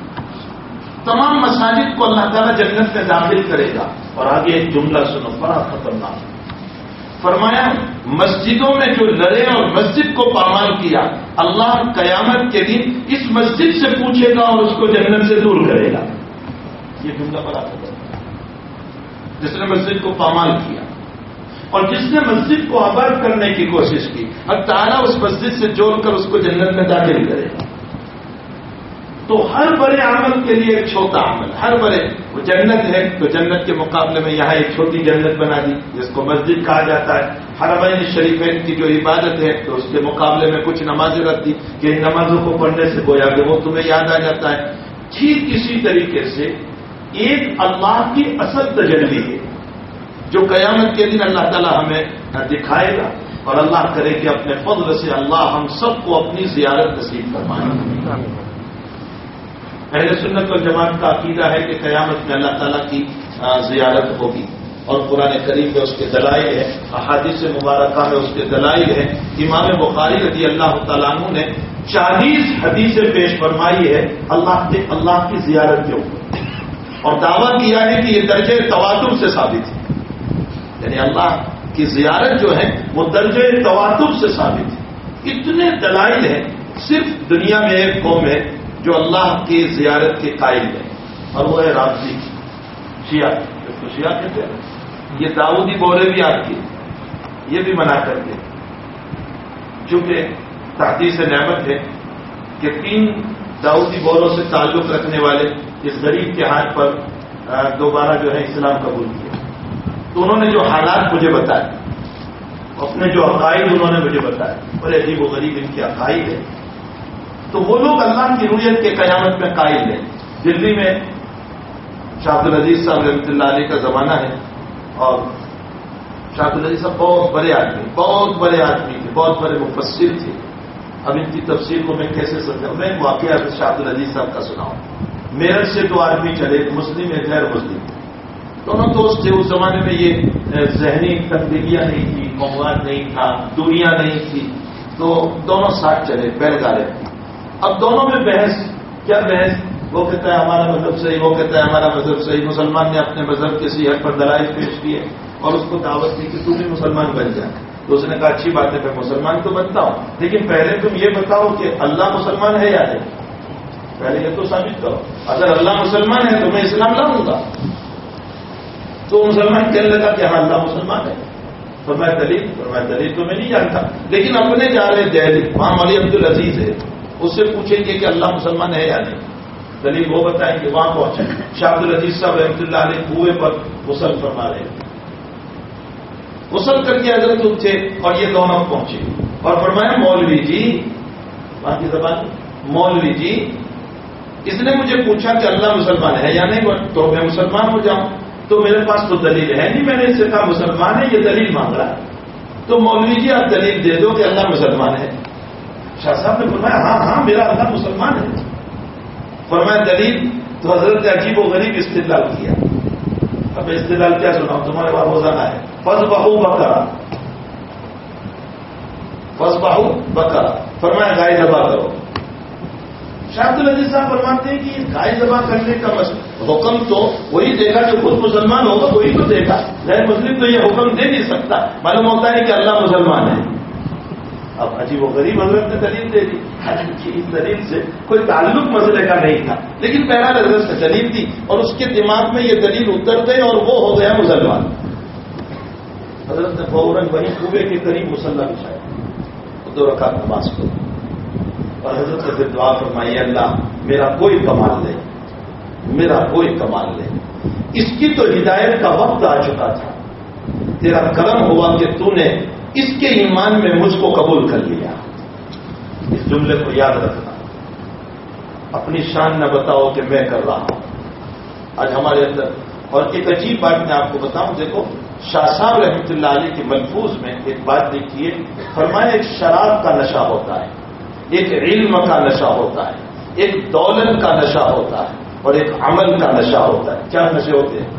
تمام مساجد کو اللہ تعالیٰ جنت میں داخل کرے گا۔ اور آگے ایک جملہ سنو، بڑا خطرناک۔ فرمایا، مسجدوں میں جو لڑے اور مسجد کو پامال کیا، اللہ قیامت کے دن اس مسجد سے پوچھے گا اور اس کو جنت سے دور کرے گا۔ یہ جملہ بڑا خطرناک۔ جس نے مسجد کو پامال کیا اور جس نے مسجد کو آباد کرنے کی کوشش کی، اب تعالیٰ اس مسجد سے جوڑ کر اس کو جنت میں داخل کرے۔ گا تو ہر بڑے عمل کے لیے ایک چھوٹا عمل، ہر بڑے، وہ جنت ہے، تو جنت کے مقابلے میں یہاں ایک چھوٹی جنت بنا دی، جس کو مسجد کہا جاتا ہے۔ ہر بین شریفین کی جو عبادت ہے، تو اس کے مقابلے میں کچھ نمازیں رکھ دی، کہ ان نمازوں کو پڑھنے سے گویا کہ وہ تمہیں یاد آ جاتا ہے۔ ٹھیک اسی طریقے سے ایک اللہ کی اصل تجلی ہے۔ جو قیامت کے دن اللہ تعالیٰ ہمیں دکھائے گا اور اللہ کرے کہ اپنے فضل سے اللہ ہم سب کو اپنی زیارت نصیب کروائے پہلے سنت اور جماعت کا عقیدہ ہے کہ قیامت میں اللہ تعالیٰ کی زیارت ہوگی اور قرآن کریم میں اس کے دلائل ہے احادیث مبارکہ میں اس کے دلائل ہے امام بخاری رضی اللہ تعالیٰ عنہ نے چالیس حدیثیں پیش فرمائی ہے اللہ کے، اللہ کی زیارت کے اوپر۔ اور دعویٰ کیا ہے کہ یہ درجے تواتر سے ثابت ہے۔ یعنی اللہ کی زیارت جو ہے وہ درجے تواتر سے ثابت ہے۔ اتنے دلائل ہیں، صرف دنیا میں ایک قوم ہے جو اللہ کی زیارت کے قائل ہے، اور وہ ہے راضی شیعہ تو شیعہ کہتے ہیں۔ یہ داؤدی بورے بھی آپ کی یہ بھی منع کر کے چونکہ تحدیث نعمت ہے کہ تین داؤدی بوروں سے تعلق رکھنے والے اس غریب کے ہاتھ پر دوبارہ جو ہے اسلام قبول کیا۔ تو انہوں نے جو حالات مجھے بتائے، اپنے جو عقائد انہوں نے مجھے بتایا بڑے عجیب و غریب ان کے عقائد ہے تو وہ لوگ اللہ کی رویت کے قیامت میں قائل ہیں۔ دلی میں شاہد العزیز صاحب رحمۃ اللہ علیہ کا زمانہ ہے اور شاہد العزیز صاحب بہت بڑے آدمی، بہت بڑے آدمی تھے، بہت بڑے مفسر تھے۔ اب ان کی تفصیل کو میں کیسے سمجھاؤں؟ میں واقعہ شاہد العزیز صاحب کا سناؤں۔ میرٹھ سے تو آدمی چلے مسلم ہے غیر مسلم۔ دونوں دوست تھے اس زمانے میں یہ ذہنی تبدیلیاں نہیں تھی مواد نہیں تھا، دنیا نہیں تھی۔ تو دونوں ساتھ چلے، بیل گارے اب دونوں میں بحث، کیا بحث؟ وہ کہتا ہے، ہمارا مذہب صحیح، وہ کہتا ہے، ہمارا مذہب صحیح۔ مسلمان نے اپنے مذہب کے صحت پر دلائل پیش کیے اور اس کو دعوت دی کہ تم بھی مسلمان بن جائے تو اس نے کہا، اچھی بات ہے، میں مسلمان تو بنتا ہوں۔ لیکن پہلے تم یہ بتاؤ کہ اللہ مسلمان ہے یا نہیں؟ پہلے یہ تو ثابت کرو۔ اگر اللہ مسلمان ہے تو میں اسلام لاؤں گا۔ تو مسلمان کہنے لگا کہ ہاں اللہ مسلمان ہے۔ فرمایا دلیل فرمایا دلیل تو میں نہیں جانتا۔ لیکن اپنے جا رہے دہلی وہاں علی عبد العزیز ہے، اس سے پوچھیں گے کہ اللہ مسلمان ہے یا نہیں۔ دلیل وہ بتائیں کہ وہاں پہنچے۔ شاہ عبد العزیز صاحب رحمۃ اللہ علیہ کنویں پر غسل فرما رہے غسل کر کے حضرت اٹھے اور یہ دونوں پہنچے۔ اور فرمایا، مولوی جی وہاں کی زبان۔ مولوی جی اس نے مجھے پوچھا کہ اللہ مسلمان ہے یا نہیں؟ تو میں مسلمان ہو جاؤں۔ تو میرے پاس تو دلیل ہے۔ نہیں، میں نے اس سے کہا مسلمان ہے، یہ دلیل مانگ رہا ہے۔ تو مولوی جی آپ دلیل دے دو کہ اللہ مسلمان ہے۔ شاہ صاحب نے فرمایا ہاں ہاں میرا اللہ مسلمان ہے۔ فرمایا، دلیل تو حضرت عجیب و غریب استدلال کیا۔ اب استدلال کیا سنا تمہارے پاس روزانہ ہے۔ فض بہو بکرا فض بہو بکرا فرمایا گائے دبا کرو۔ شاہد العزیز صاحب فرماتے ہیں کہ گائے دبا کرنے کا حکم تو وہی دے گا جو خود مسلمان ہوگا، وہی تو دے گا۔ غیر مسلم تو یہ حکم دے نہیں سکتا۔ معلوم ہوتا ہے کہ اللہ مسلمان ہے۔ اب عجیب و غریب حضرت نے دلیل دے دی۔ اس دلیل سے کوئی تعلق مسئلے کا نہیں تھا۔ لیکن پہلا حضرت سے دلیل دی اور اس کے دماغ میں یہ دلیل اتر گئی اور وہ ہو گیا مسلمان۔ حضرت نے فوراً وہیں کنویں کے قریب مسلح بچھایا۔ دو رکعت نماز کو۔ اور حضرت نے پھر دعا فرمائی اللہ، میرا کوئی کمال نہیں، میرا کوئی کمال نہیں. اس کی تو ہدایت کا وقت آ چکا تھا۔ تیرا کرم ہوا کہ تو نے اس کے ایمان میں مجھ کو قبول کر لیا۔ اس جملے کو یاد رکھنا۔ اپنی شان نہ بتاؤ کہ میں کر رہا ہوں۔ آج ہمارے اندر اور ایک عجیب بات میں آپ کو بتاؤں، دیکھو، شاہ صاحب رحمۃ اللہ علیہ کے ملفوظ میں ایک بات دیکھیے، فرمایا ایک شراب کا نشہ ہوتا ہے۔ ایک علم کا نشہ ہوتا ہے، ایک دولت کا نشہ ہوتا ہے اور ایک عمل کا نشہ ہوتا ہے۔ کیا نشے ہوتے ہیں؟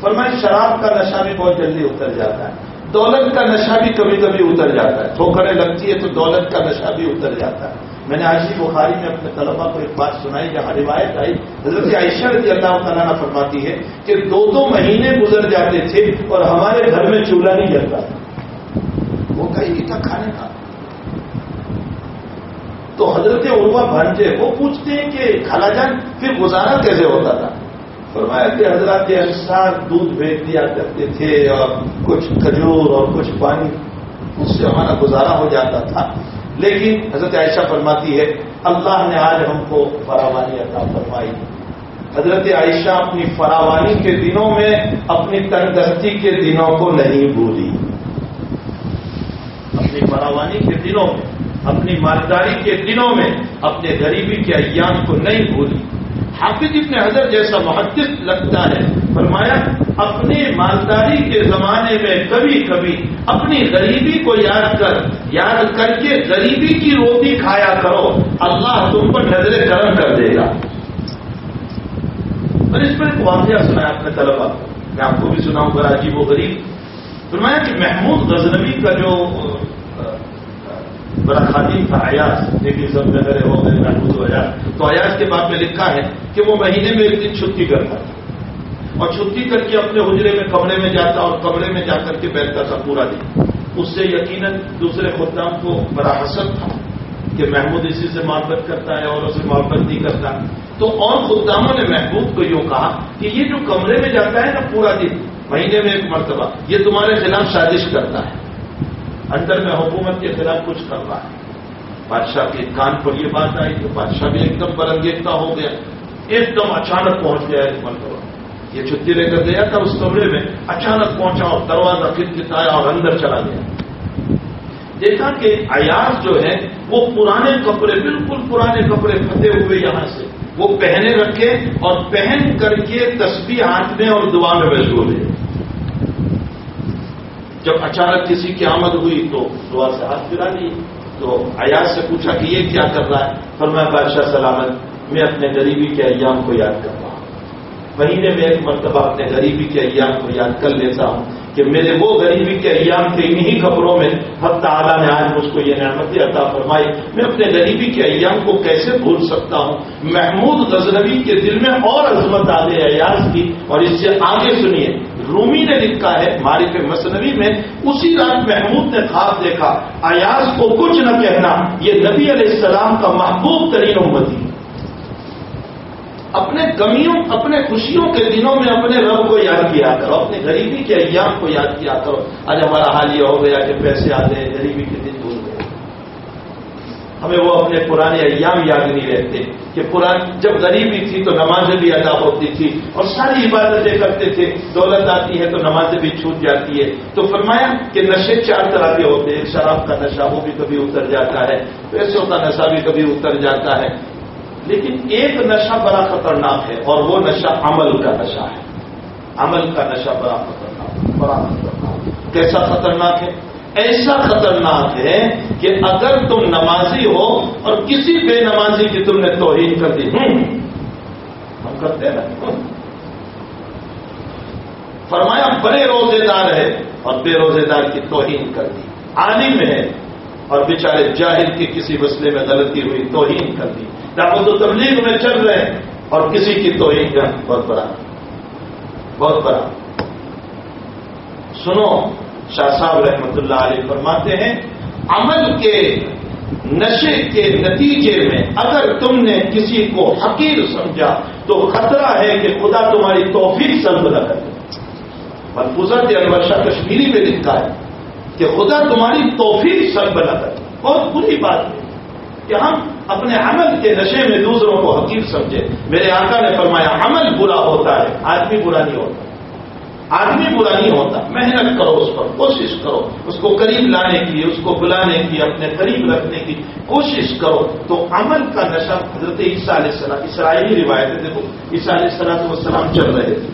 فرمائے شراب کا نشہ بھی بہت جلدی اتر جاتا ہے۔ دولت کا نشہ بھی کبھی کبھی اتر جاتا ہے۔ ٹھوکریں لگتی ہے تو دولت کا نشہ بھی اتر جاتا ہے۔ میں نے عائشی بخاری میں اپنے طلبا کو ایک بات سنائی، جہاں روایت آئی۔ حضرت عائشہ رضی اللہ تعالیٰ نے فرماتی ہے کہ دو دو مہینے گزر جاتے تھے اور ہمارے گھر میں چولہا نہیں جلتا۔ تھا وہ کہیں تھا کھانے کا؟ تو حضرت عروا بھانجے وہ پوچھتے ہیں کہ خالہ جان، پھر گزارا کیسے ہوتا تھا؟ فرمایا کہ حضرات انسار دودھ بھیج دیا کرتے تھے اور کچھ کھجور اور کچھ پانی، اس سے ہمارا گزارا ہو جاتا تھا۔ لیکن حضرت عائشہ فرماتی ہے، اللہ نے آج ہم کو فراوانی عطا فرمائی۔ حضرت عائشہ اپنی فراوانی کے دنوں میں اپنی تندرستی کے دنوں کو نہیں بھولی۔ اپنی فراوانی کے دنوں میں۔ اپنی مالداری کے دنوں میں اپنے غریبی کے ایام کو نہیں بھولی حافظ ابن حضر جیسا محدث لگتا ہے، فرمایا، اپنی مالداری کے زمانے میں کبھی کبھی اپنی غریبی کو یاد کر یاد کر کے غریبی کی روٹی کھایا کرو، اللہ تم پر نظر کرم کر دے گا۔ اور اس پر ایک واقعہ سنا اپنے طلبا میں آپ کو بھی سناؤں گا، عجیب و غریب۔ فرمایا کہ محمود غزنوی کا جو بڑا خادم تھا ایاز لیکن سب نگر ہو گئے محمود ہو تو ایاز کے بعد میں لکھا ہے کہ وہ مہینے میں ایک دن چھٹی کرتا تھا۔ اور چھٹی کر کے اپنے حجرے میں کمرے میں جاتا اور کمرے میں جا کر کے بیٹھتا تھا پورا دن۔ اس سے یقیناً دوسرے خدام کو بڑا حسد تھا کہ محمود اسی سے محبت کرتا ہے اور اسے محبت نہیں کرتا۔ تو اور خداموں نے محبوب کو یوں کہا کہ یہ جو کمرے میں جاتا ہے نا پورا دن، مہینے میں ایک مرتبہ، یہ تمہارے خلاف سازش کرتا ہے۔ اندر میں حکومت کے خلاف کچھ کر رہا ہے۔ بادشاہ کے کان پر یہ بات آئی تو بادشاہ بھی ایک دم برنگیتا ہو گیا۔ ایک دم اچانک پہنچ گیا ایک مرتبہ یہ چھٹی لے کر گیا تھا، اس کمرے میں اچانک پہنچا اور دروازہ کھٹکھٹایا اور اندر چلا گیا۔ دیکھا کہ ایاز جو ہے وہ پرانے کپڑے، بالکل پرانے کپڑے پھٹے ہوئے یہاں سے۔ وہ پہنے رکھے اور پہن کر کے تسبیح ہاتھ میں اور دعا میں مشغول ہے جب اچانک کسی کی آمد ہوئی تو دعا سے ہاتھ گرا لی، تو ایاز سے پوچھا کہ یہ کیا کر رہا ہے؟ پر میں بادشاہ سلامت، میں اپنے غریبی کے ایام کو یاد کر رہا ہوں۔ مہینے میں ایک مرتبہ اپنے غریبی کے ایام کو یاد کر لیتا ہوں کہ میرے وہ غریبی کے ایام کے انہی خبروں میں حق تعالیٰ نے آج مجھ کو یہ نعمت عطا فرمائی۔ میں اپنے غریبی کے ایام کو کیسے بھول سکتا ہوں؟ محمود غزنوی کے دل میں اور عظمت آ گئی ایاز کی اور اس سے آگے سنیے۔ رومی نے لکھا ہے، مالک مصنوی میں، اسی رات محمود نے خواب دیکھا۔ ایاز کو کچھ نہ کہنا، یہ نبی علیہ السلام کا محبوب ترین امتی۔ اپنے کمیوں، اپنے خوشیوں کے دنوں میں اپنے رب کو یاد کیا کرو اپنے غریبی کے ایام کو یاد کیا کرو۔ آج ہمارا حال یہ ہو گیا کہ پیسے آتے ہیں، غریبی کے دن ہمیں وہ اپنے پرانے ایام یاد نہیں رہتے کہ پرانی جب غریبی تھی تو نمازیں بھی ادا ہوتی تھی اور ساری عبادتیں کرتے تھے، دولت آتی ہے تو نمازیں بھی چھوٹ جاتی ہے۔ تو فرمایا کہ نشے چار طرح کے ہوتے ہیں، شراب کا نشہ وہ بھی کبھی اتر جاتا ہے، پیسوں کا نشہ بھی کبھی اتر جاتا ہے۔ لیکن ایک نشہ بڑا خطرناک ہے اور وہ نشہ عمل کا نشہ ہے۔ عمل کا نشہ بڑا خطرناک بڑا خطرناک۔ کیسا خطرناک ہے؟ ایسا خطرناک ہے کہ اگر تم نمازی ہو اور کسی بے نمازی کی تم نے توہین کر دی، ہم کرتے ہیں فرمایا، بڑے روزے دار ہے اور بے روزے دار کی توہین کر دی۔ عالم ہے اور بیچارے جاہل کی کسی مسئلے میں غلطی ہوئی، توہین کر دی۔ دعوت و تبلیغ میں چل رہے ہیں اور کسی کی تو ایک بہت بڑا بہت بڑا۔ سنو شاہ صاحب رحمت اللہ علیہ فرماتے ہیں، عمل کے نشے کے نتیجے میں اگر تم نے کسی کو حقیر سمجھا، تو خطرہ ہے کہ خدا تمہاری توفیق سلب نہ کرے اور گزرتے البشہ کشمیری میں لکھا ہے کہ خدا تمہاری توفیق سلب نہ کرے بہت بری بات ہے کہ ہم اپنے عمل کے نشے میں دوسروں کو حقیق سمجھے۔ میرے آقا نے فرمایا، عمل برا ہوتا ہے، آدمی برا نہیں ہوتا۔ آدمی برا نہیں ہوتا۔ محنت کرو اس پر، کوشش کرو۔ اس کو قریب لانے کی، اس کو بلانے کی، اپنے قریب رکھنے کی کوشش کرو۔ تو عمل کا نشہ حضرت عیسیٰ علیہ السلام، اسرائیلی روایت دیکھو، عیسیٰ علیہ السلام وسلام چل رہے تھے۔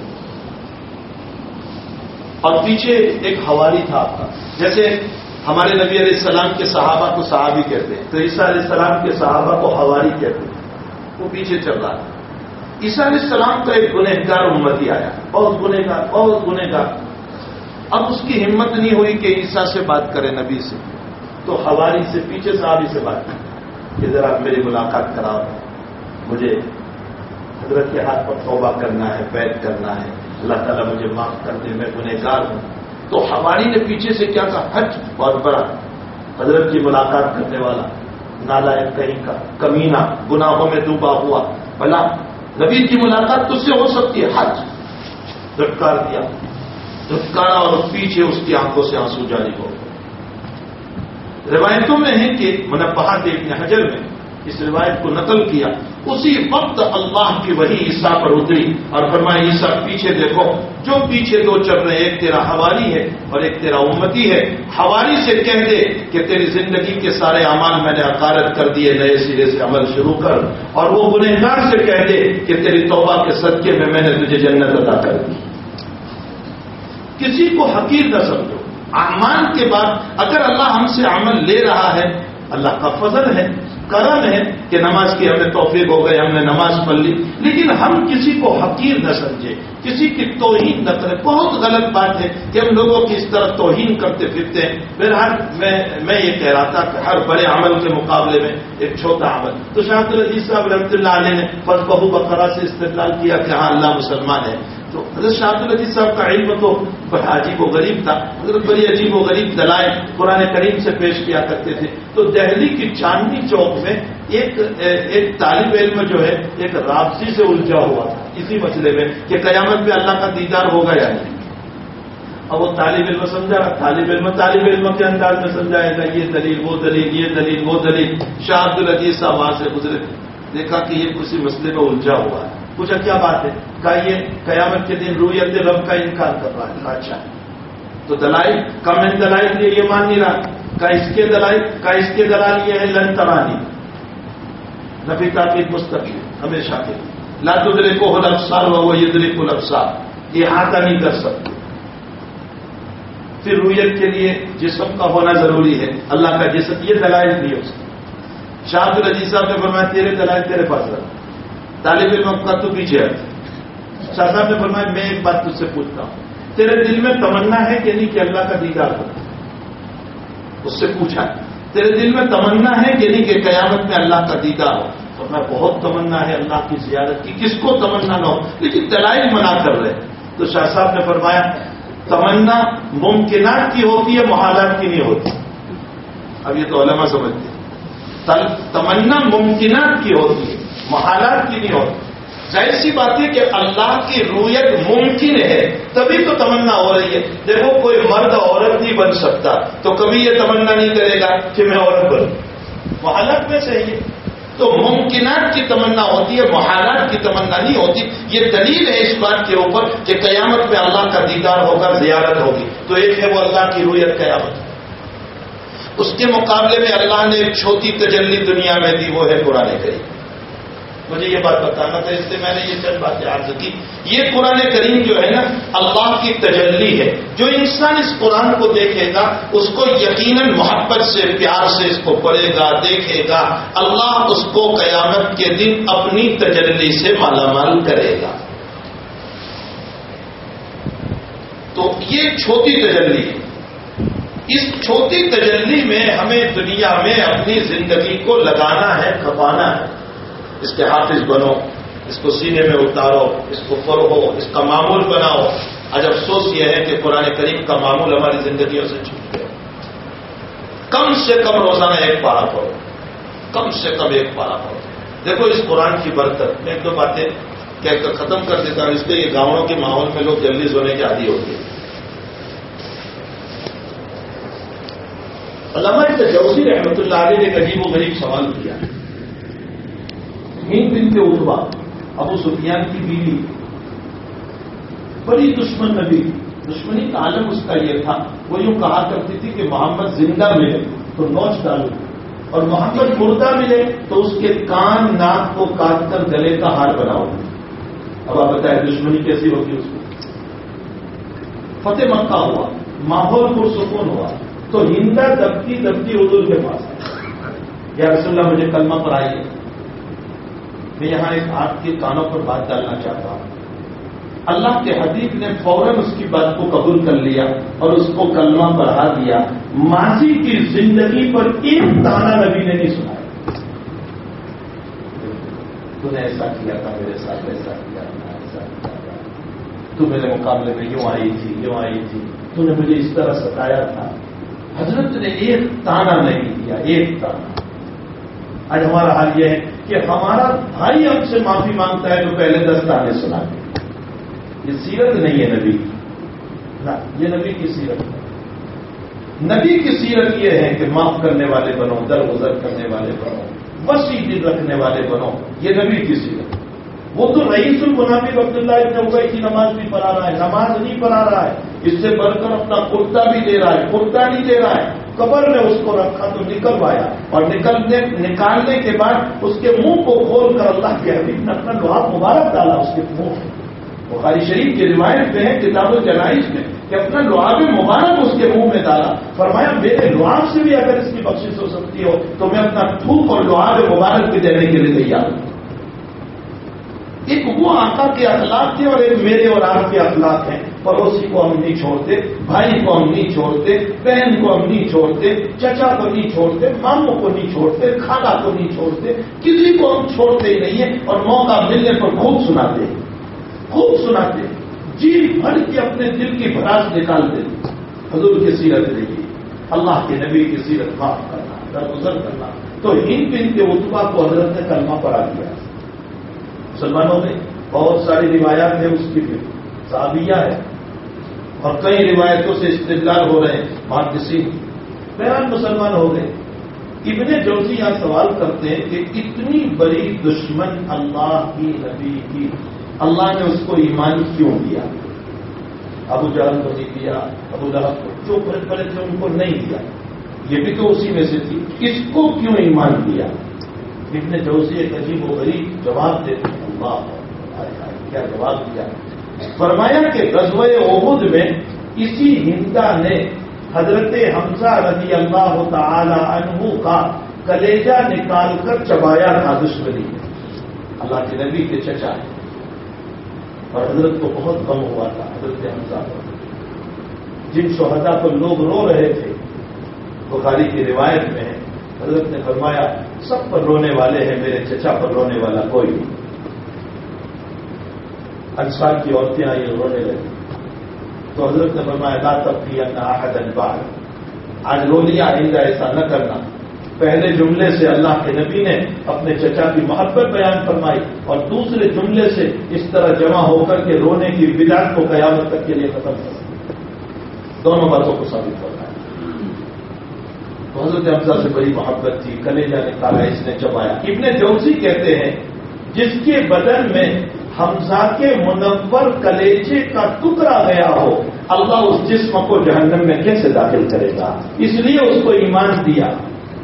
اور پیچھے ایک ہواری تھا آپ کا۔ جیسے ہمارے نبی علیہ السلام کے صحابہ کو صحابی کہتے ہیں، تو عیسیٰ علیہ السلام کے صحابہ کو ہواری کہتے ہیں۔ وہ پیچھے چل رہا ہے عیسیٰ علیہ السلام کا ایک گنہ گار امتی آیا۔ بہت گنہ گار بہت گنہ گار اب اس کی ہمت نہیں ہوئی کہ عیسیٰ سے بات کرے نبی سے۔ تو ہواری سے پیچھے صحابی سے بات کی کہ ذرا میری ملاقات کراؤ۔ مجھے حضرت کے ہاتھ پر توبہ کرنا ہے بیت کرنا ہے۔ اللہ تعالیٰ مجھے معاف کر دے، میں گنہ گار ہوں۔ تو ہماری نے پیچھے سے کیا کہا؟ حج، بہت بڑا۔ حضرت کی ملاقات کرنے والا نالا کہیں کا، کمینہ، گناہوں میں ڈوبا ہوا۔ بلا نبی کی ملاقات تو سے ہو سکتی ہے، حج۔ دھٹکار دیا۔ دھٹکارا اور پیچھے اس کی آنکھوں سے آنسو جاری ہو روایتوں میں ہے کہ منبہ دیکھنے حجر میں اس روایت کو نقل کیا، اسی وقت اللہ کی وہی عیسا پر اتری اور فرمایا عیسا پیچھے دیکھو، جو پیچھے دو چل رہے ایک تیرا حوالی ہے اور ایک تیرا امتی ہے حوالی سے کہہ دے کہ تیری زندگی کے سارے اعمال میں نے عقارت کر دیے، نئے سرے سے عمل شروع کر، اور وہ گنہگار سے کہہ دے کہ تیری توبہ کے صدقے میں میں نے تجھے جنت ادا کر دی۔ کسی کو حقیر نہ سمجھو۔ اعمال کے بعد اگر اللہ ہم سے عمل لے رہا ہے، اللہ کا فضل ہے۔ کرم ہے کہ نماز کی ہمیں توفیق ہو گئے ہم نے نماز پڑھ لی۔ لیکن ہم کسی کو حقیر نہ سمجھے، کسی کی توہین نہ کریں بہت غلط بات ہے کہ ہم لوگوں کی اس طرح توہین کرتے پھرتے ہیں۔ بہرحال میں میں یہ کہہ رہا تھا کہ ہر بڑے عمل کے مقابلے میں ایک چھوٹا عمل۔ تو شاہد العزیز صاحب رحمۃ اللہ علیہ نے پس بہو بقرا سے استقلال کیا کہ ہاں اللہ مسلمان ہے۔ تو حضرت شاہد العزیز صاحب کا علم تو بڑا عجیب و غریب تھا۔ حضرت بڑی عجیب و غریب دلائل قرآن کریم سے پیش کیا کرتے تھے۔ تو دہلی کی چاندنی چوک میں ایک ایک طالب علم جو ہے، ایک رابطی سے الجھا ہوا تھا۔ اسی مسئلے میں کہ قیامت میں اللہ کا دیدار ہوگا یا نہیں۔ اب وہ طالب علم سمجھا طالب علم طالب علم کے انداز میں سمجھائے گا یہ دلیل، وہ دلیل، یہ دلیل، وہ دلیل۔ شاہ عبد العزیز صاحب وہاں سے گزرے۔ دیکھا کہ یہ کسی مسئلے میں الجھا ہوا ہے پوچھا کیا بات ہے؟ کہا یہ قیامت کے دن رویت رب کا انکار کر رہا ہے۔ اچھا۔ تو دلائی کم دلائی لیے یہ مان نہیں رہا۔ کا اس کے دلائی کا اس کے دلال یہ ہے لن ترانی۔ نبی تعبیر مستقل ہمیشہ کے۔ لاتدرے کو ہو افسار ہو وہ یدرے کو افسار یہ ہاتھا نہیں کر سکتے۔ پھر رویت کے لیے جسم کا ہونا ضروری ہے۔ اللہ کا جسم، یہ دلائل نہیں اس شاہ العزیز صاحب نے فرمایا، تیرے دلائل تیرے پاس رکھ۔ طالب علم کا تو پیچھے شاہ صاحب نے فرمایا، میں ایک بات تجھ سے پوچھتا ہوں۔ تیرے دل میں تمنا ہے کہ نہیں کہ اللہ کا دیدار ہو؟ اس سے پوچھا۔ تیرے دل میں تمنا ہے کہ نہیں کہ قیامت میں اللہ کا دیدار ہو؟ تو میں بہت تمنا ہے اللہ کی زیارت کی۔ کس کو تمنا نہ ہو؟ لیکن دلائل منع کر رہے تو شاہ صاحب نے فرمایا، تمنا ممکنات کی ہوتی ہے، محالات کی نہیں ہوتی۔ اب یہ تو علماء سمجھتے تمنا ممکنات کی ہوتی ہے۔ محالات کی نہیں ہوتی ظاہر سی بات ہے کہ اللہ کی رویت ممکن ہے، تبھی تو تمنا ہو رہی ہے۔ دیکھو، کوئی مرد عورت نہیں بن سکتا۔ تو کبھی یہ تمنا نہیں کرے گا کہ میں عورت بنوں۔ محالت میں سے یہ تو ممکنات کی تمنا ہوتی ہے محالات کی تمنا نہیں ہوتی۔ یہ دلیل ہے اس بات کے اوپر کہ قیامت میں اللہ کا دیدار ہوگا زیارت ہوگی۔ تو ایک ہے وہ اللہ کی رویت قیامت۔ اس کے مقابلے میں اللہ نے ایک چھوٹی تجلی دنیا میں دی، وہ ہے قرآن کریم۔ مجھے یہ بات بتانا تھا، اس سے میں نے یہ چند باتیں عرض کی۔ یہ قرآن کریم جو ہے نا، اللہ کی تجلی ہے۔ جو انسان اس قرآن کو دیکھے گا، اس کو یقیناً محبت سے، پیار سے اس کو پڑھے گا، دیکھے گا۔ اللہ اس کو قیامت کے دن اپنی تجلی سے مالا مال کرے گا۔ تو یہ چھوٹی تجلی ہے۔ اس چھوٹی تجلی میں ہمیں دنیا میں اپنی زندگی کو لگانا ہے، کھپانا ہے۔ اس کے حافظ بنو، اس کو سینے میں اتارو، اس کو فرو، اس کا معمول بناؤ۔ آج افسوس یہ ہے کہ قرآن کریم کا معمول ہماری زندگیوں سے چھوٹ گیا۔ کم سے کم روزانہ ایک پارا پڑھو۔ کم سے کم ایک پارا پڑھو۔ دیکھو اس قرآن کی برکت۔ میں ایک دو باتیں کہہ کر ختم کر دیتا ہوں۔ اس لیے یہ گاؤں کے ماحول میں لوگ جلدی سونے کی عادی ہوتی ہے علامہ جوزی رحمت اللہ علیہ نے ایک عجیب و غریب سوال کیا۔ ہند دن کے اتبا۔ ابو سفیان کی بیوی۔ بڑی دشمن نبی۔ دشمنی کا عالم اس کا یہ تھا۔ وہ یوں کہا کرتی تھی کہ محمد زندہ ملے تو نوچ ڈالو۔ اور محمد مردہ ملے تو اس کے کان، ناک کو کاٹ کر گلے کا ہار بناؤ۔ اب آپ بتائیں دشمنی کیسی ہوگی اس کو فتح مکہ ہوا۔ ماحول پرسکون ہوا۔ تو ہندا دبتی دبتی اردو کے پاس یا رسول اللہ مجھے کلمہ پر آئیے میں یہاں ایک آپ کے کانوں پر بات ڈالنا چاہتا ہوں۔ اللہ کے حدیب نے فوراً اس کی بات کو قبول کر لیا اور اس کو کلمہ بڑھا دیا۔ ماضی کی زندگی پر ایک تانا نبی نے نہیں سنا تو نے ایسا کیا تھا میرے ساتھ، ایسا کیا تھا، ایسا کیا تھا۔ تو میرے مقابلے میں یوں آئی تھی، یوں آئی تھی۔ تو نے مجھے اس طرح ستایا تھا۔ حضرت نے ایک تانا نہیں دیا، ایک تانا۔ آج ہمارا حال یہ ہے کہ ہمارا بھائی ہم سے معافی مانگتا ہے تو پہلے دس تانے سنا دیں یہ سیرت نہیں ہے نبی نہ، یہ نبی کی سیرت۔ ہے نبی کی سیرت یہ ہے کہ معاف کرنے والے بنو در گزر کرنے والے بنو، وسیع دل رکھنے والے بنو۔ یہ نبی کی سیرت۔ وہ تو رئیس المنافق عبداللہ ابن ابئی کی نماز بھی پڑھا رہا ہے، نماز نہیں پڑھا رہا ہے۔ اس سے بڑھ کر اپنا کرتا بھی دے رہا ہے کرتا نہیں دے رہا ہے۔ قبر میں اس کو رکھا تو نکلوایا اور نکلنے نکالنے کے بعد اس کے منہ کو کھول کر اللہ کے حبیب نے اپنا لوہا مبارک ڈالا اس کے منہ بخاری شریف کی روایت میں ہے، کتاب الجنائز میں، کہ اپنا لوہاب مبارک اس کے منہ میں ڈالا۔ فرمایا، میرے لوہاب سے بھی اگر اس کی بخش ہو سکتی ہو، تو میں اپنا تھوک اور لوہاب مبارک بھی دینے کے لیے تیار ہوں۔ ایک وہ آقا کے اخلاق تھے اور ایک میرے اور آپ کے اخلاق ہیں۔ پڑوسی کو ہم نہیں چھوڑتے، بھائی کو ہم نہیں چھوڑتے، بہن کو ہم نہیں چھوڑتے، چچا کو نہیں چھوڑتے، ماموں کو نہیں چھوڑتے کھانا کو نہیں چھوڑتے، کسی کو ہم چھوڑتے ہی نہیں ہیں اور موقع ملنے پر خوب سناتے خوب سناتے جی بھر کے اپنے دل کی بھراس نکالتے حضور کی سیرت رہی۔ اللہ کے نبی کی سیرت معاف کرنا درگزر کرنا۔ تو ہند ہند کے اتبا کو حضرت نے کلمہ پڑا دیا۔ مسلمانوں میں بہت ساری روایات ہیں اس کی بھی صحابیہ ہے۔ اور کئی روایتوں سے استدلال ہو رہے ہیں بات کسی بہرحال مسلمان ہو گئے۔ ابن جوزی یہاں سوال کرتے ہیں کہ اتنی بڑی دشمن اللہ کی نبی کی، اللہ نے اس کو ایمان کیوں دیا ابو جان کو نہیں دیا، ابو جہاں کو، جو بڑے بڑے تھے ان کو نہیں دیا۔ یہ بھی تو اسی میں سے تھی۔ کس کو کیوں ایمان دیا ابن جوزی ایک عجیب و غریب جواب دیتے ہیں۔ کیا جواب دیا؟ فرمایا کہ غزو عہد میں اسی ہندا نے حضرت حمزہ رضی اللہ تعالی عنہ کا کلیجہ نکال کر چبایا تھا دشمنی اللہ کے نبی کے چچا۔ اور حضرت کو بہت غم ہوا تھا، حضرت حمزہ۔ پر جن شہدا پر لوگ رو رہے تھے، بخاری کی روایت میں حضرت نے فرمایا، سب پر رونے والے ہیں، میرے چچا پر رونے والا کوئی نہیں۔ انسان کی عورتیں آئی رونے لگی تو حضرت نے فرمایا، لا تب کی احد انبار آج رو لیا آئندہ ایسا نہ کرنا۔ پہلے جملے سے اللہ کے نبی نے اپنے چچا کی محبت بیان فرمائی اور دوسرے جملے سے اس طرح جمع ہو کر کے رونے کی بدعت کو قیامت تک کے لیے ختم کر دونوں باتوں کو ثابت کرنا ہے تو حضرت افزا سے بڑی محبت تھی کلے جانے کالا اس نے چبایا ابن جوزی کہتے ہیں، جس کے بدن میں حمزہ کے منور کلیجے کا ٹکڑا گیا ہو، اللہ اس جسم کو جہنم میں کیسے داخل کرے گا؟ اس لیے اس کو ایمان دیا،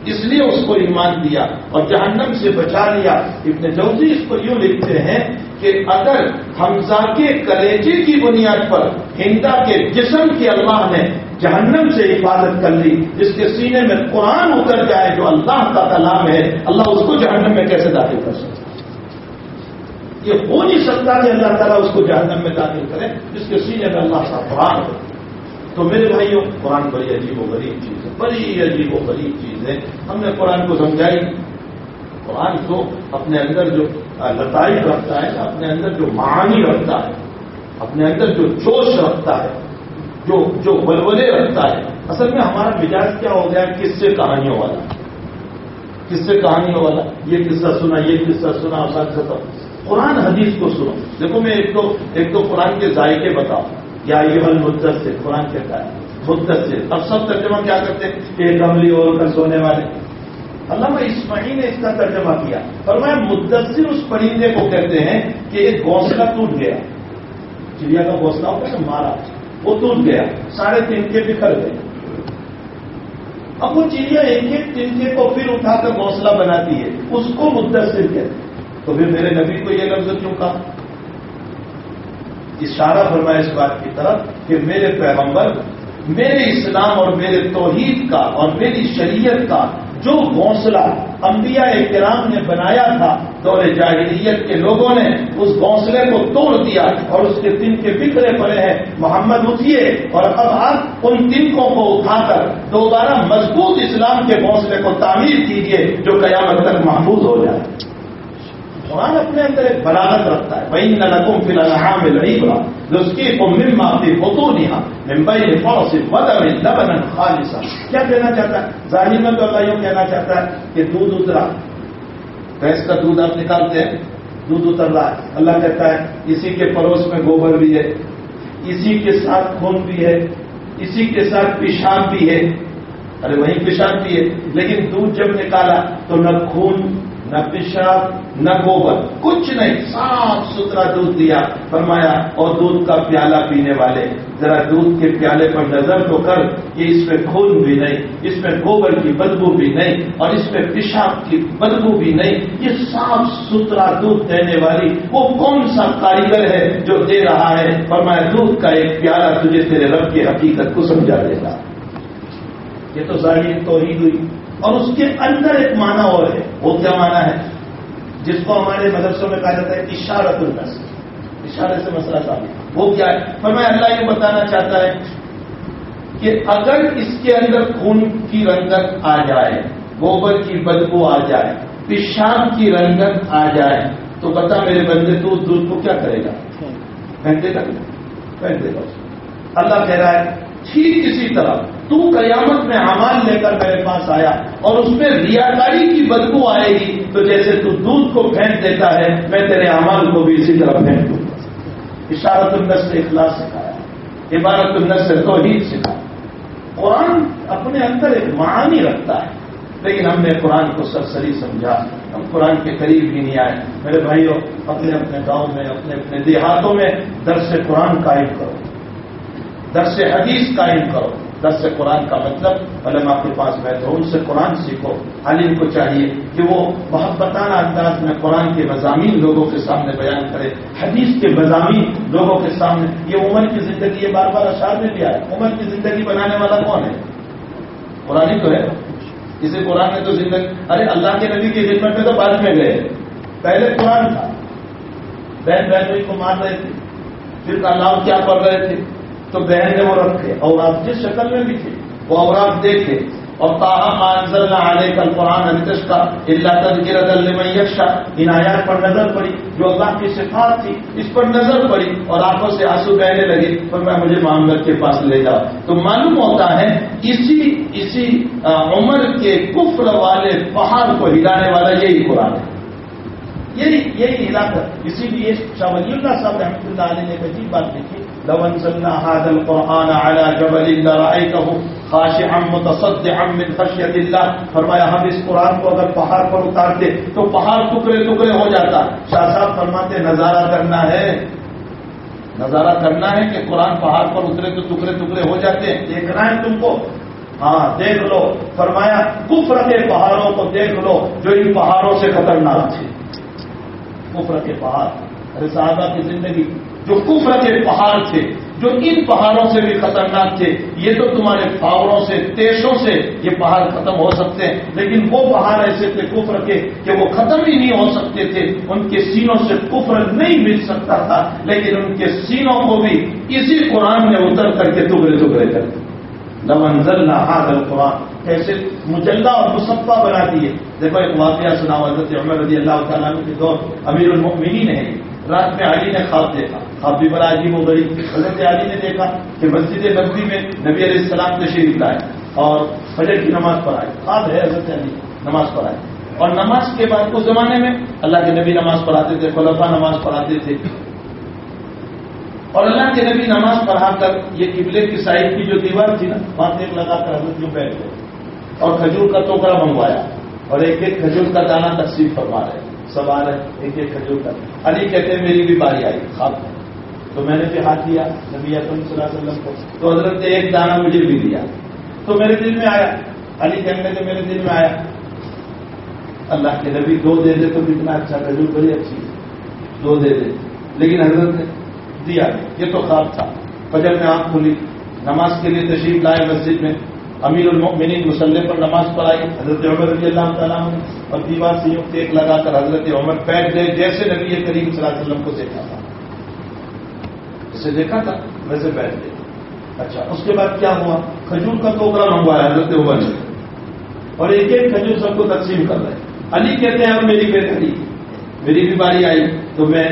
اس لیے اس کو ایمان دیا اور جہنم سے بچا لیا۔ ابن جوزی اس کو یوں لکھتے ہیں کہ اگر حمزہ کے کلیجے کی بنیاد پر ہندا کے جسم کی اللہ نے جہنم سے حفاظت کر لی، جس کے سینے میں قرآن اتر جائے جو اللہ کا کلام ہے، اللہ اس کو جہنم میں کیسے داخل کر سکتا یہ ہو نہیں سکتا کہ اللہ تعالیٰ اس کو جہنم میں داخل کرے، جس کے سینے میں اللہ کا قرآن ہو تو میرے بھائیوں، قرآن بڑی عجیب و غریب چیز ہے۔ بڑی عجیب و غریب چیز ہے۔ ہم نے قرآن کو سمجھائی۔ قرآن کو اپنے اندر جو لطائی رکھتا ہے، اپنے اندر جو معانی رکھتا ہے، اپنے اندر جو جوش رکھتا ہے، جو جو بلبلے رکھتا ہے۔ اصل میں ہمارا مزاج کیا ہو گیا؟ کس سے کہانیوں والا؟ کس سے کہانیوں والا؟ یہ قصہ سنا، یہ قصہ سنا ختم قرآن حدیث کو سنو۔ دیکھو میں ایک تو ایک تو قرآن کے ذائقے بتاؤ یا یہ بل مدت سے قرآن کہتا ہے؟ مدت سے اب سب ترجمہ کیا کرتے ہیں؟ ایک اور کر سونے والے۔ علامہ اسماعی نے اس کا ترجمہ کیا۔ اور میں مدثر اس پرندے کو کہتے ہیں کہ ایک گھونسلہ ٹوٹ گیا۔ چڑیا کا گھونسلہ ہوتا ہے مارا۔ وہ ٹوٹ گیا۔ ساڑھے تین کے بکھر گئے۔ اب وہ چڑیا ایک ایک تنکے کو پھر اٹھا کر گھونسلہ بناتی ہے۔ اس کو مدثر کہتے ہیں۔ تو پھر میرے نبی کو یہ لفظ کیوں کہا؟ اشارہ فرمایا اس بات کی طرف کہ میرے پیغمبر، میرے اسلام اور میرے توحید کا اور میری شریعت کا جو گھونسلہ انبیاء کرام نے بنایا تھا دور جاہلیت کے لوگوں نے، اس گھونسلے کو توڑ دیا اور اس کے تن کے بکھرے پڑے ہیں۔ محمد اٹھیے اور اب آپ ان تنکوں کو اٹھا کر دوبارہ مضبوط اسلام کے گھونسلے کو تعمیر کیجیے جو قیامت تک محفوظ ہو جائے۔ قرآن اپنے اندر ایک بلاغت رکھتا ہے۔ بھائی نلکوں فی الحال میں لڑی بڑا اس کی کو مل معافی ہوتو نہیں ممبئی فوس بدل لبن خالصہ کیا کہنا چاہتا ہے؟ ظاہر میں تو اللہ یوں کہنا چاہتا ہے کہ دودھ اترا۔ بھینس کا دودھ آپ نکالتے ہیں، دودھ اتر رہا ہے۔ اللہ کہتا ہے، اسی کے پڑوس میں گوبر بھی ہے، اسی کے ساتھ خون بھی ہے، اسی کے ساتھ پیشاب بھی ہے۔ ارے وہیں پیشاب بھی ہے، لیکن دودھ جب نکالا تو نہ خون نہ پیشاب، نہ گوبر، کچھ نہیں صاف ستھرا دودھ دیا۔ فرمایا، اور دودھ کا پیالہ پینے والے، ذرا دودھ کے پیالے پر نظر تو کر کہ اس میں خون بھی نہیں، اس میں گوبر کی بدبو بھی نہیں، اور اس میں پیشاب کی بدبو بھی نہیں۔ یہ صاف ستھرا دودھ دینے والی، وہ کون سا کاریگر ہے جو دے رہا ہے؟ فرمایا، دودھ کا ایک پیالہ تجھے تیرے رب کی حقیقت کو سمجھا دے گا۔ یہ تو ظاہر توحید ہوئی۔ اور اس کے اندر ایک معنی اور ہے۔ وہ کیا معنی ہے؟ جس کو ہمارے مدرسوں میں کہا جاتا ہے اشارت النس اشارے سے مسئلہ صاحب وہ کیا ہے؟ پر میں اللہ یہ بتانا چاہتا ہے کہ اگر اس کے اندر خون کی رنگت آ جائے، گوبر کی بدبو آ جائے، پیشاب کی رنگت آ جائے، تو بتا میرے بندے، تو دودھ کو کیا کرے گا؟ پہن دے گا۔ پہن دے گا اللہ کہہ رہا ہے ٹھیک اسی طرح۔ تو قیامت میں امال لے کر میرے پاس آیا اور اس میں ریاکاری کی بدبو آئے گی، تو جیسے تو دودھ کو پھینک دیتا ہے، میں تیرے امال کو بھی اسی طرح پھینک دوں گا۔ اشارت النس سے اخلاص سکھایا، عبارت النس سے توحید سکھایا۔ قرآن اپنے اندر ایک معانی رکھتا ہے، لیکن ہم نے قرآن کو سرسری سمجھا۔ ہم قرآن کے قریب ہی نہیں آئے۔ میرے بھائیوں، اپنے اپنے گاؤں میں، اپنے اپنے دیہاتوں میں درس قرآن قائم کرو۔ درس حدیث قائم کرو۔ دس سے قرآن کا مطلب علماء کے پاس بیٹھو، ان سے قرآن سیکھو۔ عالم کو چاہیے کہ وہ محبتانہ انداز میں قرآن کے مضامین لوگوں کے سامنے بیان کرے۔ حدیث کے مضامین لوگوں کے سامنے۔ یہ عمر کی زندگی یہ بار بار اشار میں لیا ہے عمر کی زندگی بنانے والا کون ہے؟ قرآن ہی تو ہے۔ اسے قرآن میں تو زندگی ارے اللہ کے نبی کی خدمت میں تو بعد میں گئے۔ پہلے قرآن تھا۔ بہن بہن کو مار رہے تھے۔ پھر اللہ کیا پڑھ رہے تھے؟ تو بہن نے وہ رکھے اور آپ جس شکل میں بھی تھے وہ اور آپ دیکھے۔ اور تاہم علیہ کل قرآن انتش کا اللہ تذکرت المشا ان آیات پر نظر پڑی، جو اللہ کی صفات تھی، اس پر نظر پڑی۔ اور آنکھوں سے آنسو بہنے لگے پر میں مجھے محمد کے پاس لے جاؤ۔ تو معلوم ہوتا ہے، اسی اسی عمر کے کفر والے پہاڑ کو ہلانے والا یہی قرآن ہے۔ یہی یہی ہلاکت اسی لیے شاہ ولی اللہ صاحب رحمۃ اللہ علیہ نے ایک عجیب بات لکھی لو انزلنا هذا القرآن على جبل لرأيته خاشعا متصدعا من خشية الله. فرمایا، ہم اس قرآن کو اگر پہاڑ پر اتارتے تو پہاڑ ٹکڑے ٹکڑے ہو جاتا۔ شاہ صاحب فرماتے نظارہ کرنا ہے۔ نظارہ کرنا ہے کہ قرآن پہاڑ پر اترے تو ٹکڑے ٹکڑے ہو جاتے ہیں۔ دیکھنا ہے تم کو؟ ہاں دیکھ لو۔ فرمایا کفر کے پہاڑوں کو دیکھ لو جو ان پہاڑوں سے خطرناک تھے۔ کفر کے پہاڑ ارے صحابہ کی زندگی۔ جو کفر کے پہاڑ تھے، جو ان پہاڑوں سے بھی خطرناک تھے، یہ تو تمہارے پاوروں سے، تیشوں سے یہ پہاڑ ختم ہو سکتے ہیں۔ لیکن وہ پہاڑ ایسے تھے کفر کے کہ وہ ختم ہی نہیں ہو سکتے تھے۔ ان کے سینوں سے کفر نہیں مل سکتا تھا، لیکن ان کے سینوں کو بھی اسی قرآن میں اتر کر کے ٹکڑے ٹکڑے کر نمنزل نہ قرآن کیسے مجلہ اور مصفہ بنا دیے۔ دیکھو ایک واقعہ سنا حضرت عمر رضی اللہ تعالیٰ کے دور امیر المؤمنین ہے رات میں علی نے خواب دیکھا۔ خواب بھی بڑا عجیب ہو گئی حضرت علی نے دیکھا کہ مسجد نبی میں نبی علیہ السلام تشریف لائے اور فجر کی نماز پڑھائے خواب ہے حضرت علی، نماز پڑھائے اور نماز کے بعد اس زمانے میں اللہ کے نبی نماز پڑھاتے تھے خلفا نماز پڑھاتے تھے۔ اور اللہ کے نبی نماز پڑھا کر یہ قبلے کی سائڈ کی جو دیوار تھی نا، وہاں ایک لگا کر حضرت جو بیٹھ گئے اور کھجور کا ٹوکرا منگوایا اور ایک ایک کھجور کا دانا تقسیم فرما رہے۔ سوال ہے، ایک ایک کھجور کا۔ علی کہتے ہیں، میری بھی باری آئی، خواب تو میں نے بھی ہاتھ دیا نبی اکرم صلی اللہ علیہ وسلم کو، تو حضرت نے ایک دانہ مجھے بھی دیا۔ تو میرے دل میں آیا۔ علی کہنے لگے، میرے دل میں آیا۔ اللہ کے نبی، دو دے دے تو کتنا اچھا کھجور بڑی اچھی۔ دو دے دے۔ لیکن حضرت نے دیا۔ یہ تو خواب تھا۔ فجر میں آنکھ کھلی۔ نماز کے لیے تشریف لائے مسجد میں۔ امیر المؤمنین مسلح پر نماز پڑھائی۔ حضرت عمر رضی اللہ تعالیٰ نے اور دیوار سے یوگ ایک لگا کر حضرت عمر بیٹھ گئے، جیسے نبی کریم صلی اللہ علیہ وسلم کو دیکھا تھا۔ اسے دیکھا تھا ویسے بیٹھ گئے اچھا اس کے بعد کیا ہوا؟ کھجور کا ٹوکرا منگوایا، حضرت عمر نے۔ اور ایک ایک کھجور سب کو تقسیم کر رہے۔ علی کہتے ہیں اب میری بیٹھ میری بھی باری آئی، تو میں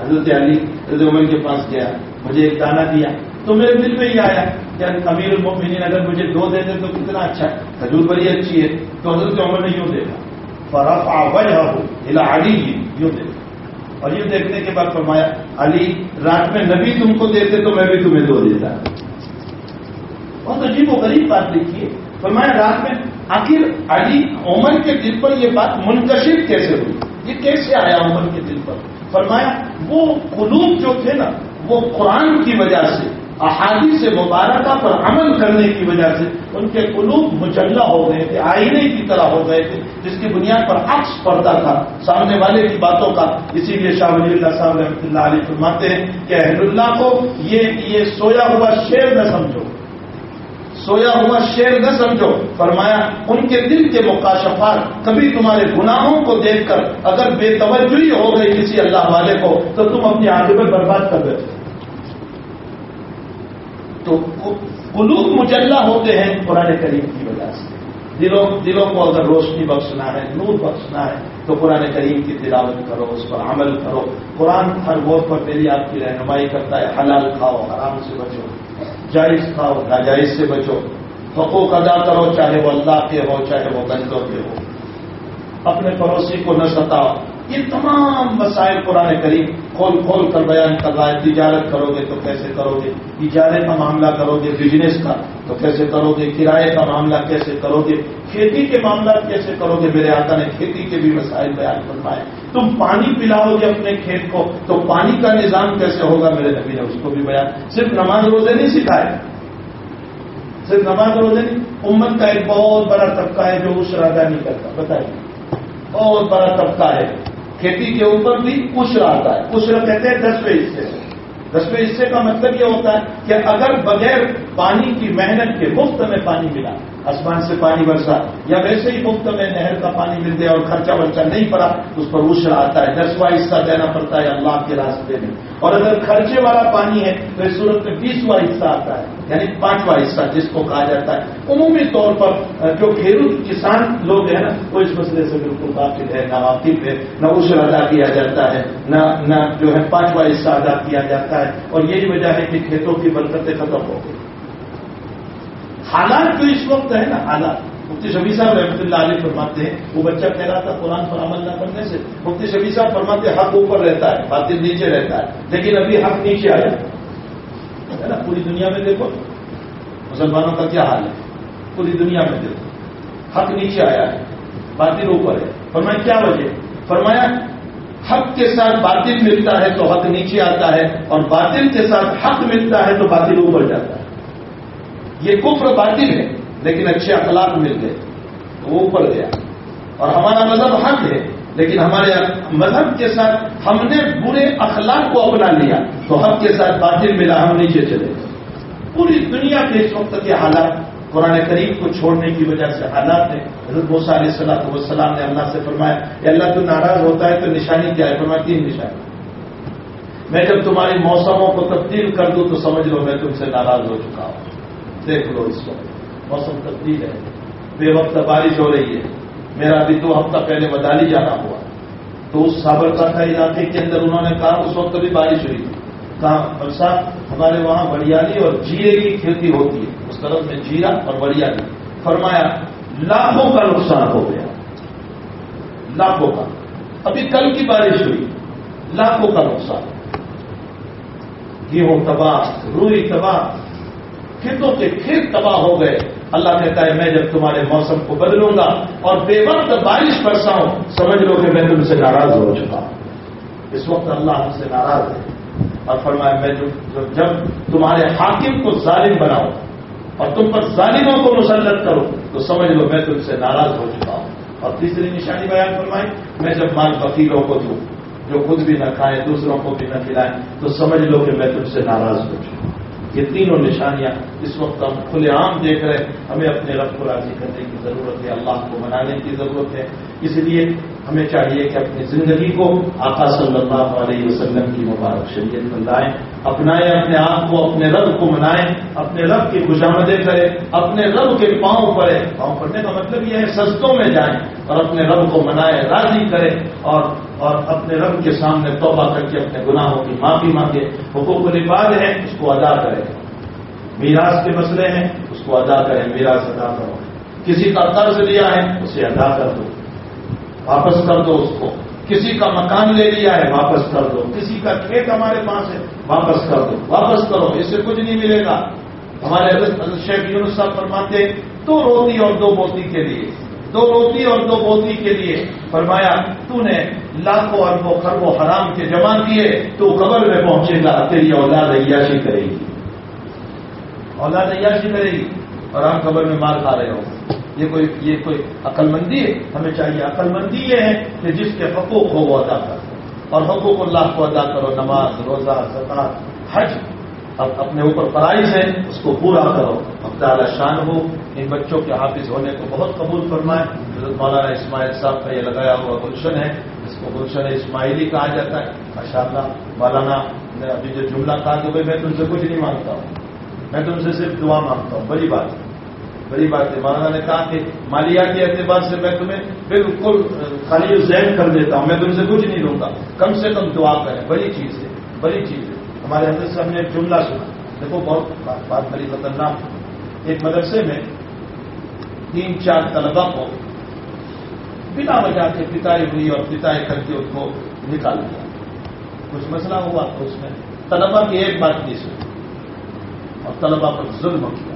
حضرت علی، حضرت عمر کے پاس گیا، مجھے ایک دانہ دیا۔ تو میرے دل میں یہ آیا کہ امیر المؤمنین، اگر مجھے دو دے دیں تو کتنا اچھا ہے۔ کھجور بڑی اچھی ہے، تو حضرت عمر نے یوں دیکھا فرف آج ہو ہلا علی یوں دیکھ اور یہ دیکھنے کے بعد فرمایا، علی، رات میں نبی تم کو دیتے تو میں بھی تمہیں دو دیتا۔ بہت عجیب و غریب بات لکھیے فرمایا، رات میں آخر علی عمر کے دل پر یہ بات منتشر کیسے ہوئی؟ یہ کیسے آیا عمر کے دل پر؟ فرمایا، وہ قلوب جو تھے نا، وہ قرآن کی وجہ سے احادی سے مبارکہ پر عمل کرنے کی وجہ سے ان کے قلوب مجلہ ہو گئے تھے، آئینے کی طرح ہو گئے تھے، جس کی بنیاد پر عکس پڑتا تھا۔ سامنے والے کی باتوں کا اسی لیے شاہ ولی اللہ صاحب رحمۃ اللہ علیہ فرماتے ہیں کہ احمد اللہ کو یہ یہ سویا ہوا شیر نہ سمجھو۔ سویا ہوا شیر نہ سمجھو۔ فرمایا، ان کے دل کے مقاشفات کبھی تمہارے گناہوں کو دیکھ کر اگر بے توجہی ہو گئی کسی اللہ والے کو، تو تم اپنی آگے میں برباد کر دیتے۔ تو قلوب مجلہ ہوتے ہیں قرآن کریم کی وجہ سے۔ دلوں دلوں کو اگر روشنی بخشنا ہے، نور بخشنا ہے، تو قرآن کریم کی تلاوت کرو، اس پر عمل کرو۔ قرآن ہر وقت پر میری آپ کی رہنمائی کرتا ہے، حلال کھاؤ، حرام سے بچو۔ جائز کھاؤ، ناجائز سے بچو۔ حقوق ادا کرو، چاہے وہ اللہ کے ہو، چاہے وہ بندوں کے ہو۔ اپنے پڑوسی کو نہ ستاؤ۔ یہ تمام مسائل قرآن کریم کھول کھول کر بیان کر رہا ہے، تجارت کرو گے تو کیسے کرو گے؟ اجارے کا معاملہ کرو گے بزنس کا تو کیسے کرو گے؟ کرائے کا معاملہ کیسے کرو گے؟ کھیتی کے معاملات کیسے کرو گے؟ میرے آقا نے کھیتی کے بھی مسائل بیان کروائے تم پانی پلاؤ گے اپنے کھیت کو، تو پانی کا نظام کیسے ہوگا؟ میرے نبی نے اس کو بھی بیان۔ صرف نماز روزے نہیں سکھائے۔ صرف نماز روزے نہیں، امت کا ایک بہت بڑا طبقہ ہے جو اس ادا نہیں کرتا۔ بتائیے، بہت بڑا طبقہ ہے۔ کھیتی کے اوپر بھی کشر آتا ہے۔ کشر کہتے ہیں دسویں حصے۔ سے دسویں حصے کا مطلب یہ ہوتا ہے کہ اگر بغیر پانی کی محنت کے مفت میں پانی ملا آسمان سے پانی برسا۔ یا ویسے ہی مفت میں نہر کا پانی مل گیا اور خرچہ ورچہ نہیں پڑا، اس پر اشرا آتا ہے۔ دسواں حصہ دینا پڑتا ہے اللہ کے راستے میں۔ اور اگر خرچے والا پانی ہے، تو اس صورت میں بیسواں حصہ آتا ہے یعنی پانچواں حصہ جس کو کہا جاتا ہے۔ عمومی طور پر جو گھیرو کسان لوگ ہیں نا، وہ اس مسئلے سے بالکل واقف ہے نہ واقف ہے نہ اشر ادا کیا جاتا ہے، نہ نہ جو ہے پانچواں حصہ ادا کیا جاتا ہے۔ اور یہی وجہ ہے کہ کھیتوں کی برکتیں ختم ہو گئی۔ حالات جو اس وقت ہے نا، حالات۔ مفتی شبی صاحب رحمۃ اللہ علیہ فرماتے ہیں، وہ بچہ کہہ رہا تھا قرآن پر عمل نہ کرنے سے۔ مفتی شبی صاحب فرماتے ہیں، حق اوپر رہتا ہے، باطل نیچے رہتا ہے، لیکن ابھی حق نیچے آیا۔ ہے نا، پوری دنیا میں دیکھو، مسلمانوں کا کیا حال ہے؟ پوری دنیا میں دیکھو، حق نیچے آیا ہے، باطل اوپر ہے۔ فرمایا، کیا وجہ؟ فرمایا، حق کے ساتھ باطل ملتا ہے تو حق نیچے آتا ہے، اور باطل کے ساتھ حق ملتا ہے تو باطل اوپر جاتا ہے۔ یہ کفر باطل ہے، لیکن اچھے اخلاق مل گئے تو وہ اوپر گیا۔ اور ہمارا مذہب حق ہے، لیکن ہمارے مذہب کے ساتھ ہم نے برے اخلاق کو اپنا لیا، تو حق کے ساتھ باطل ملا، ہم نیچے چلے پوری دنیا کے اس وقت کے حالات، قرآن کریم کو چھوڑنے کی وجہ سے حالات ہیں۔ حضرت بوسا علیہ السلام وسلام نے اللہ سے فرمایا کہ اللہ، تو ناراض ہوتا ہے، تو نشانی کیا ہے؟ فرمایا، تین نشانی۔ میں جب تمہاری موسموں کو تبدیل کر دوں، تو سمجھ لو، میں تم سے ناراض ہو چکا ہوں۔ دیکھ لو اس وقت۔ موسم تبدیل ہے۔ بے وقت بارش ہو رہی ہے۔ میرا ابھی دو ہفتہ پہلے بدالی جانا ہوا۔ تو اس سابرکاٹھا علاقے کے اندر انہوں نے کہا، اس وقت بھی بارش ہوئی۔ کہا برسات ہمارے وہاں بڑیالی اور جیرے کی کھیتی ہوتی ہے۔ اس طرف میں جیرا اور بڑیالی۔ فرمایا، لاکھوں کا نقصان ہو گیا۔ لاکھوں کا۔ ابھی کل کی بارش ہوئی۔ لاکھوں کا نقصان۔ گیہوں تباہ، روئی تباہ۔ کھیتوں کے کھیت تباہ ہو گئے۔ اللہ کہتا ہے، میں جب تمہارے موسم کو بدلوں گا اور بے وقت بارش برساؤں سمجھ لو کہ میں تم سے ناراض ہو چکا۔ ہوں اس وقت اللہ ہم سے ناراض ہے اور فرمایا، میں جب تمہارے حاکم کو ظالم بناؤں اور تم پر ظالموں کو مسلط کروں، تو سمجھ لو میں تم سے ناراض ہو چکا ہوں۔ اور تیسری نشانی بیان فرمائی، میں جب مال وکیلوں کو دوں، جو خود بھی نہ کھائیں، دوسروں کو بھی نہ کھلائیں، تو سمجھ لو کہ میں تم سے ناراض ہو چکا ہوں۔ یہ تینوں نشانیاں اس وقت ہم کھلے عام دیکھ رہے ہیں۔ ہمیں اپنے رب کو راضی کرنے کی ضرورت ہے، اللہ کو منانے کی ضرورت ہے۔ اس لیے ہمیں چاہیے کہ اپنی زندگی کو آقا صلی اللہ علیہ وسلم کی مبارک شریعت میں لائیں، اپنائیں اپنے آپ کو، اپنے رب کو منائیں، اپنے رب کی خوشامدیں کریں، اپنے رب کے پاؤں پڑے۔ پاؤں پڑنے کا مطلب یہ ہے سستوں میں جائیں اور اپنے رب کو منائیں راضی کریں اور اور اپنے رب کے سامنے توبہ کر کے اپنے گناہوں کی معافی مانگے، حقوق نفاذ ہے، اس کو ادا کریں میراث کے مسئلے ہیں، اس کو ادا کریں میراث ادا کرو۔ کسی کا قرض لیا ہے، اسے ادا کر دو۔ واپس کر دو اس کو۔ کسی کا مکان لے لیا ہے، واپس کر دو۔ کسی کا کھیت ہمارے پاس ہے، واپس کر دو۔ واپس کرو، اس سے کچھ نہیں ملے گا۔ ہمارے شیخ یونس صاحب فرماتے دو روٹی اور دو موتی کے لیے۔ دو روٹی اور دو موتی کے لیے۔ فرمایا، تو نے لاکھوں اربوں خربوں حرام کے جمع کیے، تو قبر میں پہنچے گا، تیری اولاد عیاشی کرے گی۔ اولاد عیاشی کرے گی اور ہم قبر میں مار کھا رہے ہو یہ کوئی یہ کوئی عقل مندی ہے؟ ہمیں چاہیے عقل مندی یہ ہے کہ جس کے حقوق ہو وہ ادا کرو اور حقوق اللہ کو ادا کرو، نماز، روزہ، زکات، حج۔ اب اپنے اوپر فرائض ہے، اس کو پورا کرو۔ اب تعالی شان ہو ان بچوں کے حافظ ہونے کو بہت قبول فرمائے حضرت مولانا اسماعیل صاحب کا یہ لگایا ہوا گلشن ہے۔ اس کو گلشن اسماعیلی کہا جاتا ہے۔ ماشاء اللہ مولانا نے ابھی جو جملہ کہا کہ بھائی میں تم سے کچھ نہیں مانگتا ہوں۔ میں تم سے صرف دعا مانگتا ہوں۔ بڑی بات۔ بڑی بات ہے۔ مولانا نے کہا کہ مالیاتی اعتبار سے میں تمہیں بالکل خالی ذہن کر دیتا ہوں۔ میں تم سے کچھ نہیں لوں گا۔ کم سے کم دعا کریں۔ بڑی چیز ہے۔ بڑی چیز ہے۔ ہمارے حضرت صاحب نے ایک جملہ سنا۔ دیکھو، بہت بات بڑی خطرناک ایک مدرسے میں تین چار طلبا کو بنا وجہ کے پتائی ہوئی اور پتائی کر کے اس کو نکال دیا۔ کچھ مسئلہ ہوا تو اس میں طلبا کی ایک بات نہیں سنی۔ اور طلبا پر ظلم کیا۔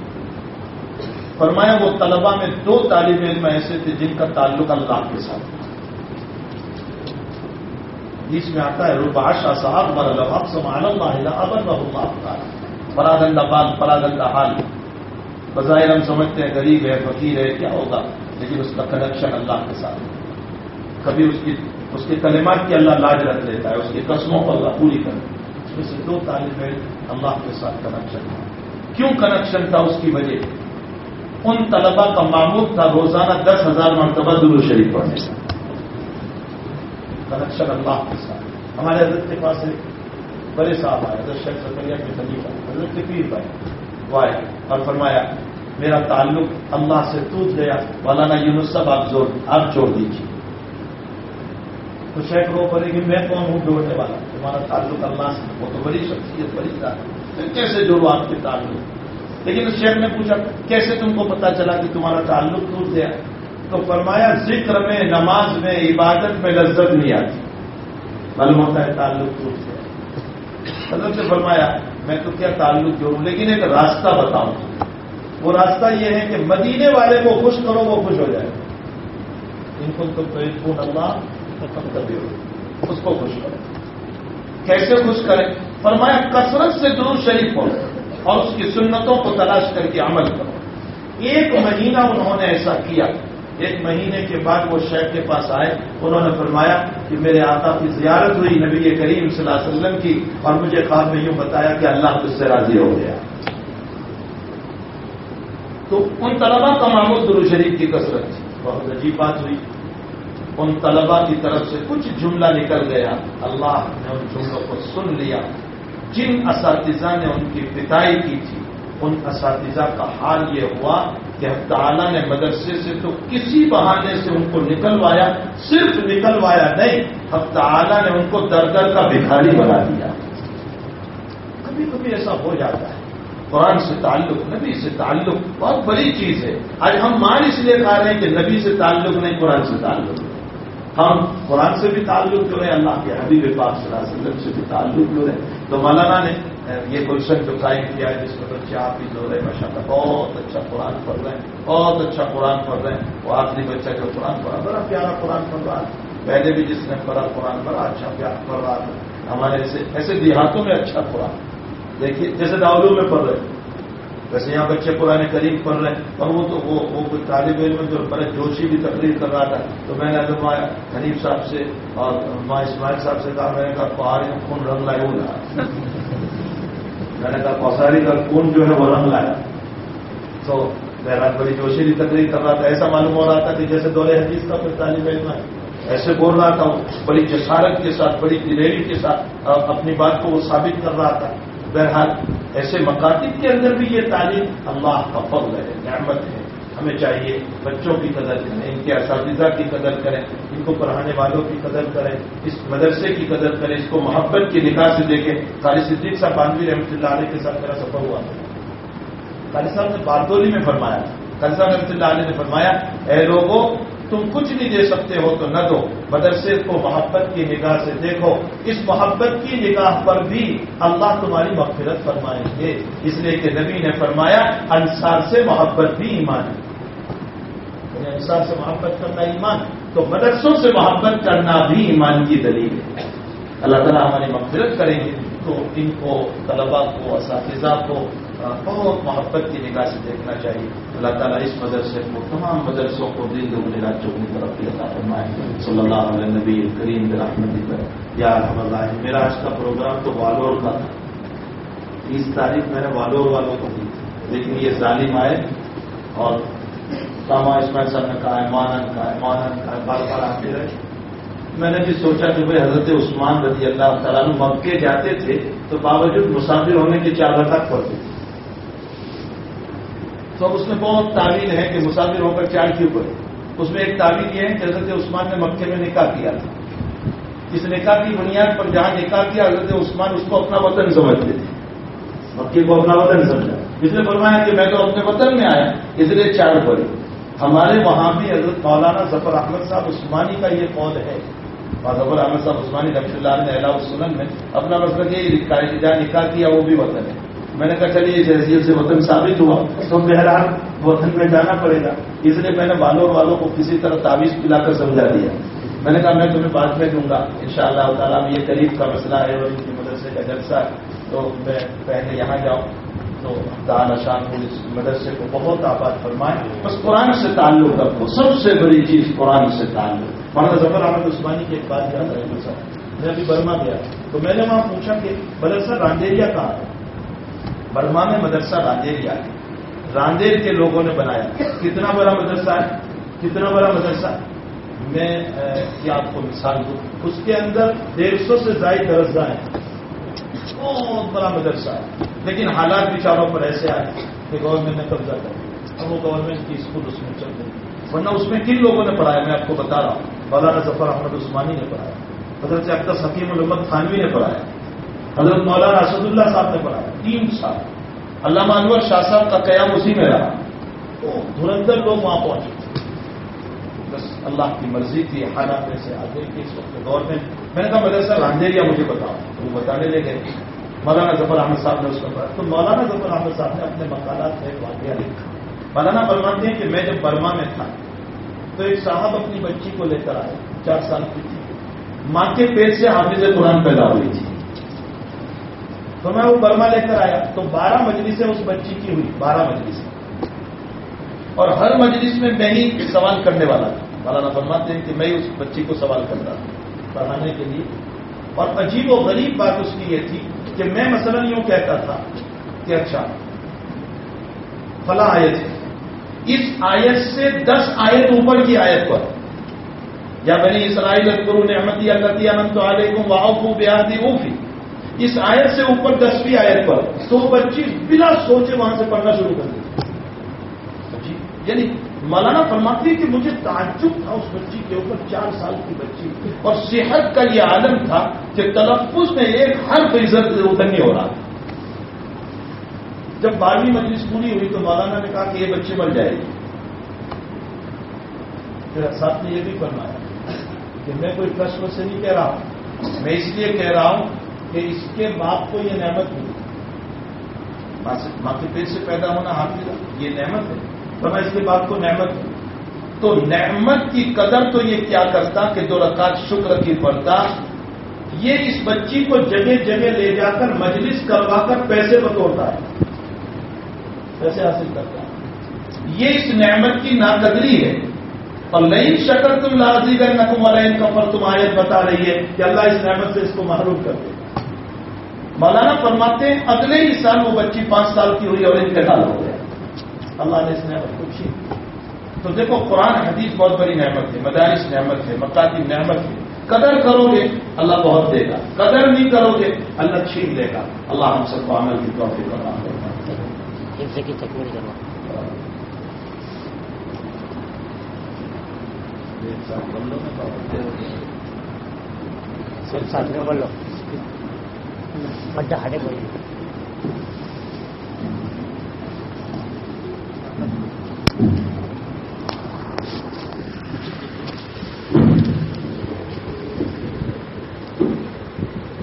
فرمایا وہ طلبا میں دو طالب علم ایسے تھے جن کا تعلق اللہ کے ساتھ بیچ میں آتا ہے روباشا صاحب بر الحق سمان اللہ ابر بہت پرادندہ بال پرادندہ حال بظاہر ہم سمجھتے ہیں غریب ہے، فقیر ہے، کیا ہوگا؟ لیکن اس کا کنیکشن اللہ کے ساتھ کبھی اس کی اس کے کلمات کی اللہ لاج رکھ لیتا ہے، اس کی قسموں کو اللہ پوری کر اس میں سے دو طالب علم اللہ کے ساتھ کنیکشن تھا کیوں کنیکشن تھا؟ اس کی وجہ۔ ان طلبا کا معمول تھا روزانہ دس ہزار مرتبہ درو شریف پڑھنے کا کنیکشن اللہ کے ساتھ۔ ہمارے حضرت کے پاس ایک بڑے صاحب آئے، حضرت شیخ سکریا کے خلیفہ، حضرت کے پیر بھائی۔ وہ آئے اور فرمایا، میرا تعلق اللہ سے ٹوٹ گیا، مولانا یونس صاحب، آپ زور آپ جوڑ دیجیے تو شیخ وہ بولے کہ میں کون ہوں جوڑنے والا؟ تمہارا تعلق اللہ سے، وہ تو بڑی شخصیت، بڑی تعلق کیسے جوڑو آپ کے تعلق؟ لیکن اس شیخ نے پوچھا، کیسے تم کو پتا چلا کہ تمہارا تعلق ٹوٹ گیا؟ تو فرمایا، ذکر میں، نماز میں، عبادت میں لذت نہیں آتی۔ معلوم ہوتا ہے تعلق ٹوٹ گیا۔ حضرت نے فرمایا میں تو کیا تعلق جوڑوں؟ لیکن ایک راستہ بتاؤں۔ وہ راستہ یہ ہے کہ مدینے والے کو خوش کرو، وہ خوش ہو جائے۔ ان کو تو پون اللہ ختم کر دے اس کو خوش کرو۔ کیسے خوش کریں؟ فرمایا، کثرت سے درود شریف ہو اور اس کی سنتوں کو تلاش کر کے عمل کرو۔ ایک مہینہ انہوں نے ایسا کیا۔ ایک مہینے کے بعد وہ شیخ کے پاس آئے، انہوں نے فرمایا کہ میرے آقا کی زیارت ہوئی نبی کریم صلی اللہ علیہ وسلم کی، اور مجھے خواب میں یوں بتایا کہ اللہ تجھ سے راضی ہو گیا۔ تو ان طلبا کا معمول درو شریف کی کثرت تھی، بہت عجیب بات ہوئی۔ ان طلبا کی طرف سے کچھ جملہ نکل گیا۔ اللہ نے ان جملوں کو سن لیا۔ جن اساتذہ نے ان کی پتائی کی تھی ان اساتذہ کا حال یہ ہوا کہ تعالیٰ نے مدرسے سے تو کسی بہانے سے ان کو نکلوایا، صرف نکلوایا نہیں، اب تعالیٰ نے ان کو در در کا بھکاری بنا دیا۔ کبھی کبھی ایسا ہو جاتا ہے۔ قرآن سے تعلق، نبی سے تعلق، بہت بڑی چیز ہے۔ آج ہم مان اس لیے کہہ رہے ہیں کہ نبی سے تعلق نہیں، قرآن سے تعلق۔ ہم قرآن سے بھی تعلق جو ہے، اللہ کے حبیب پاک صلی اللہ علیہ وسلم سے بھی تعلق جو ہے۔ تو مولانا نے یہ گلشن جو قائم کیا ہے، جس میں بچے آپ بھی جو رہے ماشاء اللہ بہت اچھا قرآن پڑھ رہے ہیں، بہت اچھا قرآن پڑھ رہے ہیں۔ وہ آخری بچہ جو قرآن پڑھا، بڑا پیارا قرآن پڑھ رہا ہے۔ پہلے بھی جس نے پڑھا قرآن، بڑا اچھا پیار پڑھ رہا تھا ہمارے ایسے ایسے دیہاتوں میں اچھا قرآن۔ دیکھیے، جیسے داولوں میں پڑھ رہے ہیں۔ ویسے یہاں بچے قرآن کریم پڑھ رہے ہیں۔ اور وہ تو، وہ کوئی طالب علم جو بڑے جوشی بھی تقریر کر رہا تھا۔ تو میں نے ابھی حنیف صاحب سے اور ماں اسماعیل صاحب سے کہا، میں نے کہا، پہاڑی میں خون رنگ لائے وہ میں نے کہا کوساری کا کون جو ہے وہ رنگ لایا تو بہرحال بڑی جوشی کی تقریر کر رہا تھا، ایسا معلوم ہو رہا تھا کہ جیسے دور حدیث کا کوئی طالب علم ہے ایسے بول رہا تھا بڑی جسارت کے ساتھ، بڑی دلیری کے ساتھ اپنی بات کو وہ ثابت کر رہا تھا۔ بہرحال ایسے مکاتب کے اندر بھی یہ تعلیم اللہ کا فضل ہے، نعمت ہے۔ ہمیں چاہیے بچوں کی قدر کریں، ان کے اساتذہ کی قدر کریں، ان کو پڑھانے والوں کی قدر کریں، اس مدرسے کی قدر کریں، اس کو محبت کی نکاح سے دیکھیں۔ قاری صدیق صاحب بانوی رحمۃ اللہ علیہ کے ساتھ میرا سفر ہوا۔ قاری صاحب نے باردولی میں فرمایا، قاری صاحب رحمۃ اللہ علیہ نے فرمایا، اے لوگوں، تم کچھ نہیں دے سکتے ہو تو نہ دو، مدرسے کو محبت کی نگاہ سے دیکھو۔ اس محبت کی نگاہ پر بھی اللہ تمہاری مغفرت فرمائیں گے۔ اس لیے کہ نبی نے فرمایا، انصار سے محبت بھی ایمان ہے۔ یعنی انصار سے محبت کرنا ایمان، تو مدرسوں سے محبت کرنا بھی ایمان کی دلیل ہے۔ اللہ تعالیٰ ہماری مغفرت کریں گے تو ان کو طلبا کو، اساتذہ کو ہاں، بہت محبت کی نگاہ سے دیکھنا چاہیے۔ اللہ تعالیٰ اس مدرسے کو، تمام مدرسوں کو دل دل رات چوک کی طرف عطا فرمائے۔ صلی اللہ علیہ نبی کریم رحمتی پر یا رحم اللہ، میرا آج کا پروگرام تو والور کا تھا۔ تیس تاریخ میں نے والور والوں کو دی لیکن یہ ظالم آئے اور ساما اسماعیل صاحب نے کہا ہے، مانن کا ہے، مانن کا ہے، بار بار آتے رہے۔ میں نے بھی سوچا کہ بھائی حضرت عثمان رضی اللہ تعالیٰ مکے جاتے تھے تو باوجود مسافر ہونے کی چار رکعت پڑتی تھی تو اس میں بہت تعویل ہے کہ مسافر ہو کر چار کیوں پڑے اس میں ایک تعویل یہ ہے کہ حضرت عثمان نے مکے میں نکاح کیا تھا۔ اس نکاح کی بنیاد پر جہاں نکاح کیا، حضرت عثمان اس کو اپنا وطن سمجھتے تھے۔ مکے کو اپنا وطن سمجھا۔ اس نے فرمایا کہ میں تو اپنے وطن میں آیا، اس لیے چار پڑے ہمارے وہاں بھی حضرت مولانا ظفر احمد صاحب عثمانی کا یہ قول ہے۔ اور ظفر احمد صاحب عثمانی رفیع اللہ نے اللہ السلم میں اپنا مسئلہ یہ جہاں نکاح کیا وہ بھی وطن ہے۔ میں نے کہا، چلیے، اس سے وطن ثابت ہوا۔ تو بہرحال وطن میں جانا پڑے گا۔ اس لیے میں نے والوں والوں کو کسی طرح تعویذ پلا کر سمجھا دیا۔ میں نے کہا، میں تمہیں بعد میں دوں گا۔ ان شاء اللہ تعالیٰ یہ قریب کا مسئلہ ہے اور ان کی مدرسے کا جلسہ ہے۔ تو میں پہلے یہاں جاؤں۔ تو دان اشان کو اس مدرسے کو بہت آباد فرمائیں۔ بس قرآن سے تعلق رکھو۔ سب سے بڑی چیز قرآن سے تعلق۔ مولانا ظفر احمد عثمانی کی ایک بات یاد رہے صاحب میں ابھی برما گیا۔ تو میں نے وہاں پوچھا کہ مدرسہ رانڈیریا کہاں ہے؟ برما میں مدرسہ راندیر ہے۔ راندیر کے لوگوں نے بنایا۔ کتنا بڑا مدرسہ ہے؟ کتنا بڑا مدرسہ؟ ہے میں کیا آپ کو مثال دوں؟ اس کے اندر ڈیڑھ سو سے زائد درجہ ہیں بہت بڑا مدرسہ ہے۔ لیکن حالات بچاروں پر ایسے آئے کہ گورنمنٹ نے قبضہ کر دیا اب وہ گورنمنٹ کی اسکول اس میں چل رہی ورنہ اس میں کن لوگوں نے پڑھایا؟ میں آپ کو بتا رہا ہوں۔ مولانا ظفر احمد عثمانی نے پڑھایا۔ حضرت اختر حکیم الحمد خانوی نے پڑھایا۔ حضرت مولانا اسد اللہ صاحب نے پڑھایا۔ تین سال۔ علامہ انور شاہ صاحب کا قیام اسی میں رہا۔ دھرندر لوگ وہاں پہنچے بس اللہ کی مرضی تھی، حالات میں سے آگے کی اس وقت کے دور میں میں نے کہا مدرسہ راندیریا مجھے بتاؤ۔ وہ بتانے لے گئے مولانا ظفر احمد صاحب نے اس کو پڑھا تو مولانا ظفر احمد صاحب نے اپنے مقالات میں ایک واقعہ لکھا۔ مولانا فرماتے ہیں کہ میں جب برما میں تھا، تو ایک صاحب اپنی بچی کو لے کر آئے۔ چار سال کی تھی۔ ماں کے پیٹ سے حافظ قرآن پیدا ہوئی تھی۔ تو میں وہ برما لے کر آیا۔ تو بارہ مجلسیں اس بچی کی ہوئی، بارہ مجلسیں۔ اور ہر مجلس میں میں ہی سوال کرنے والا تھا۔ مولانا فرماتے ہیں کہ میں اس بچی کو سوال کرتا تھا پڑھانے کے لیے۔ اور عجیب و غریب بات اس کی یہ تھی کہ میں مثلا یوں کہتا تھا کہ اچھا فلاں آیت ہے۔ اس آیت سے دس آیت اوپر کی آیت پر یا بنی اسرائیل اکبر نعمتی اللہ انت علیکم واؤ کو اوفی۔ اس آیت سے اوپر دسویں آیت پر۔ تو بچی بلا سوچے وہاں سے پڑھنا شروع کر دی یعنی مولانا فرماتی کہ مجھے تعجب تھا اس بچی کے اوپر چار سال کی بچی۔ اور صحت کا یہ عالم تھا کہ تلفظ میں ایک ہر عزت ادھر نہیں ہو رہا جب بارہویں مجلس پوری ہوئی تو مولانا نے کہا کہ یہ بچی مر جائے گی۔ پھر ساتھ نے یہ بھی فرمایا کہ میں کوئی پرشن سے نہیں کہہ رہا ہوں۔ میں اس لیے کہہ رہا ہوں کہ اس کے باپ کو یہ نعمت ملی۔ ماں کے پیٹ سے پیدا ہونا حافظ یہ نعمت ہے۔ تو میں اس کے باپ کو نعمت تو نعمت کی قدر تو یہ کیا کرتا کہ دو رکعت شکر کی پڑتا یہ اس بچی کو جگہ جگہ لے جا کر مجلس کروا کر پیسے بتوڑتا ہے۔ پیسے حاصل کرتا ہے۔ یہ اس نعمت کی ناقدری ہے۔ اور نئی شکر تم لازی کر نقم علیہ کفر تم آیت بتا رہی ہے کہ اللہ اس نعمت سے اس کو محروم کر دے۔ مولانا فرماتے ہیں، اگلے ہی سال وہ بچی پانچ سال کی ہوئی اور انتقال ہو گیا۔ اللہ نے اس نعمت کو چھین تو دیکھو قرآن حدیث بہت بڑی نعمت ہے مدارس نعمت ہے مکاتی نعمت ہے۔ قدر کرو گے اللہ بہت دے گا۔ قدر نہیں کرو گے اللہ چھین دے گا۔ اللہ ہم سب کو عمل کی توفیق کرنا ساتھ میں بولو بڑا ہڈے بولے Obrigado.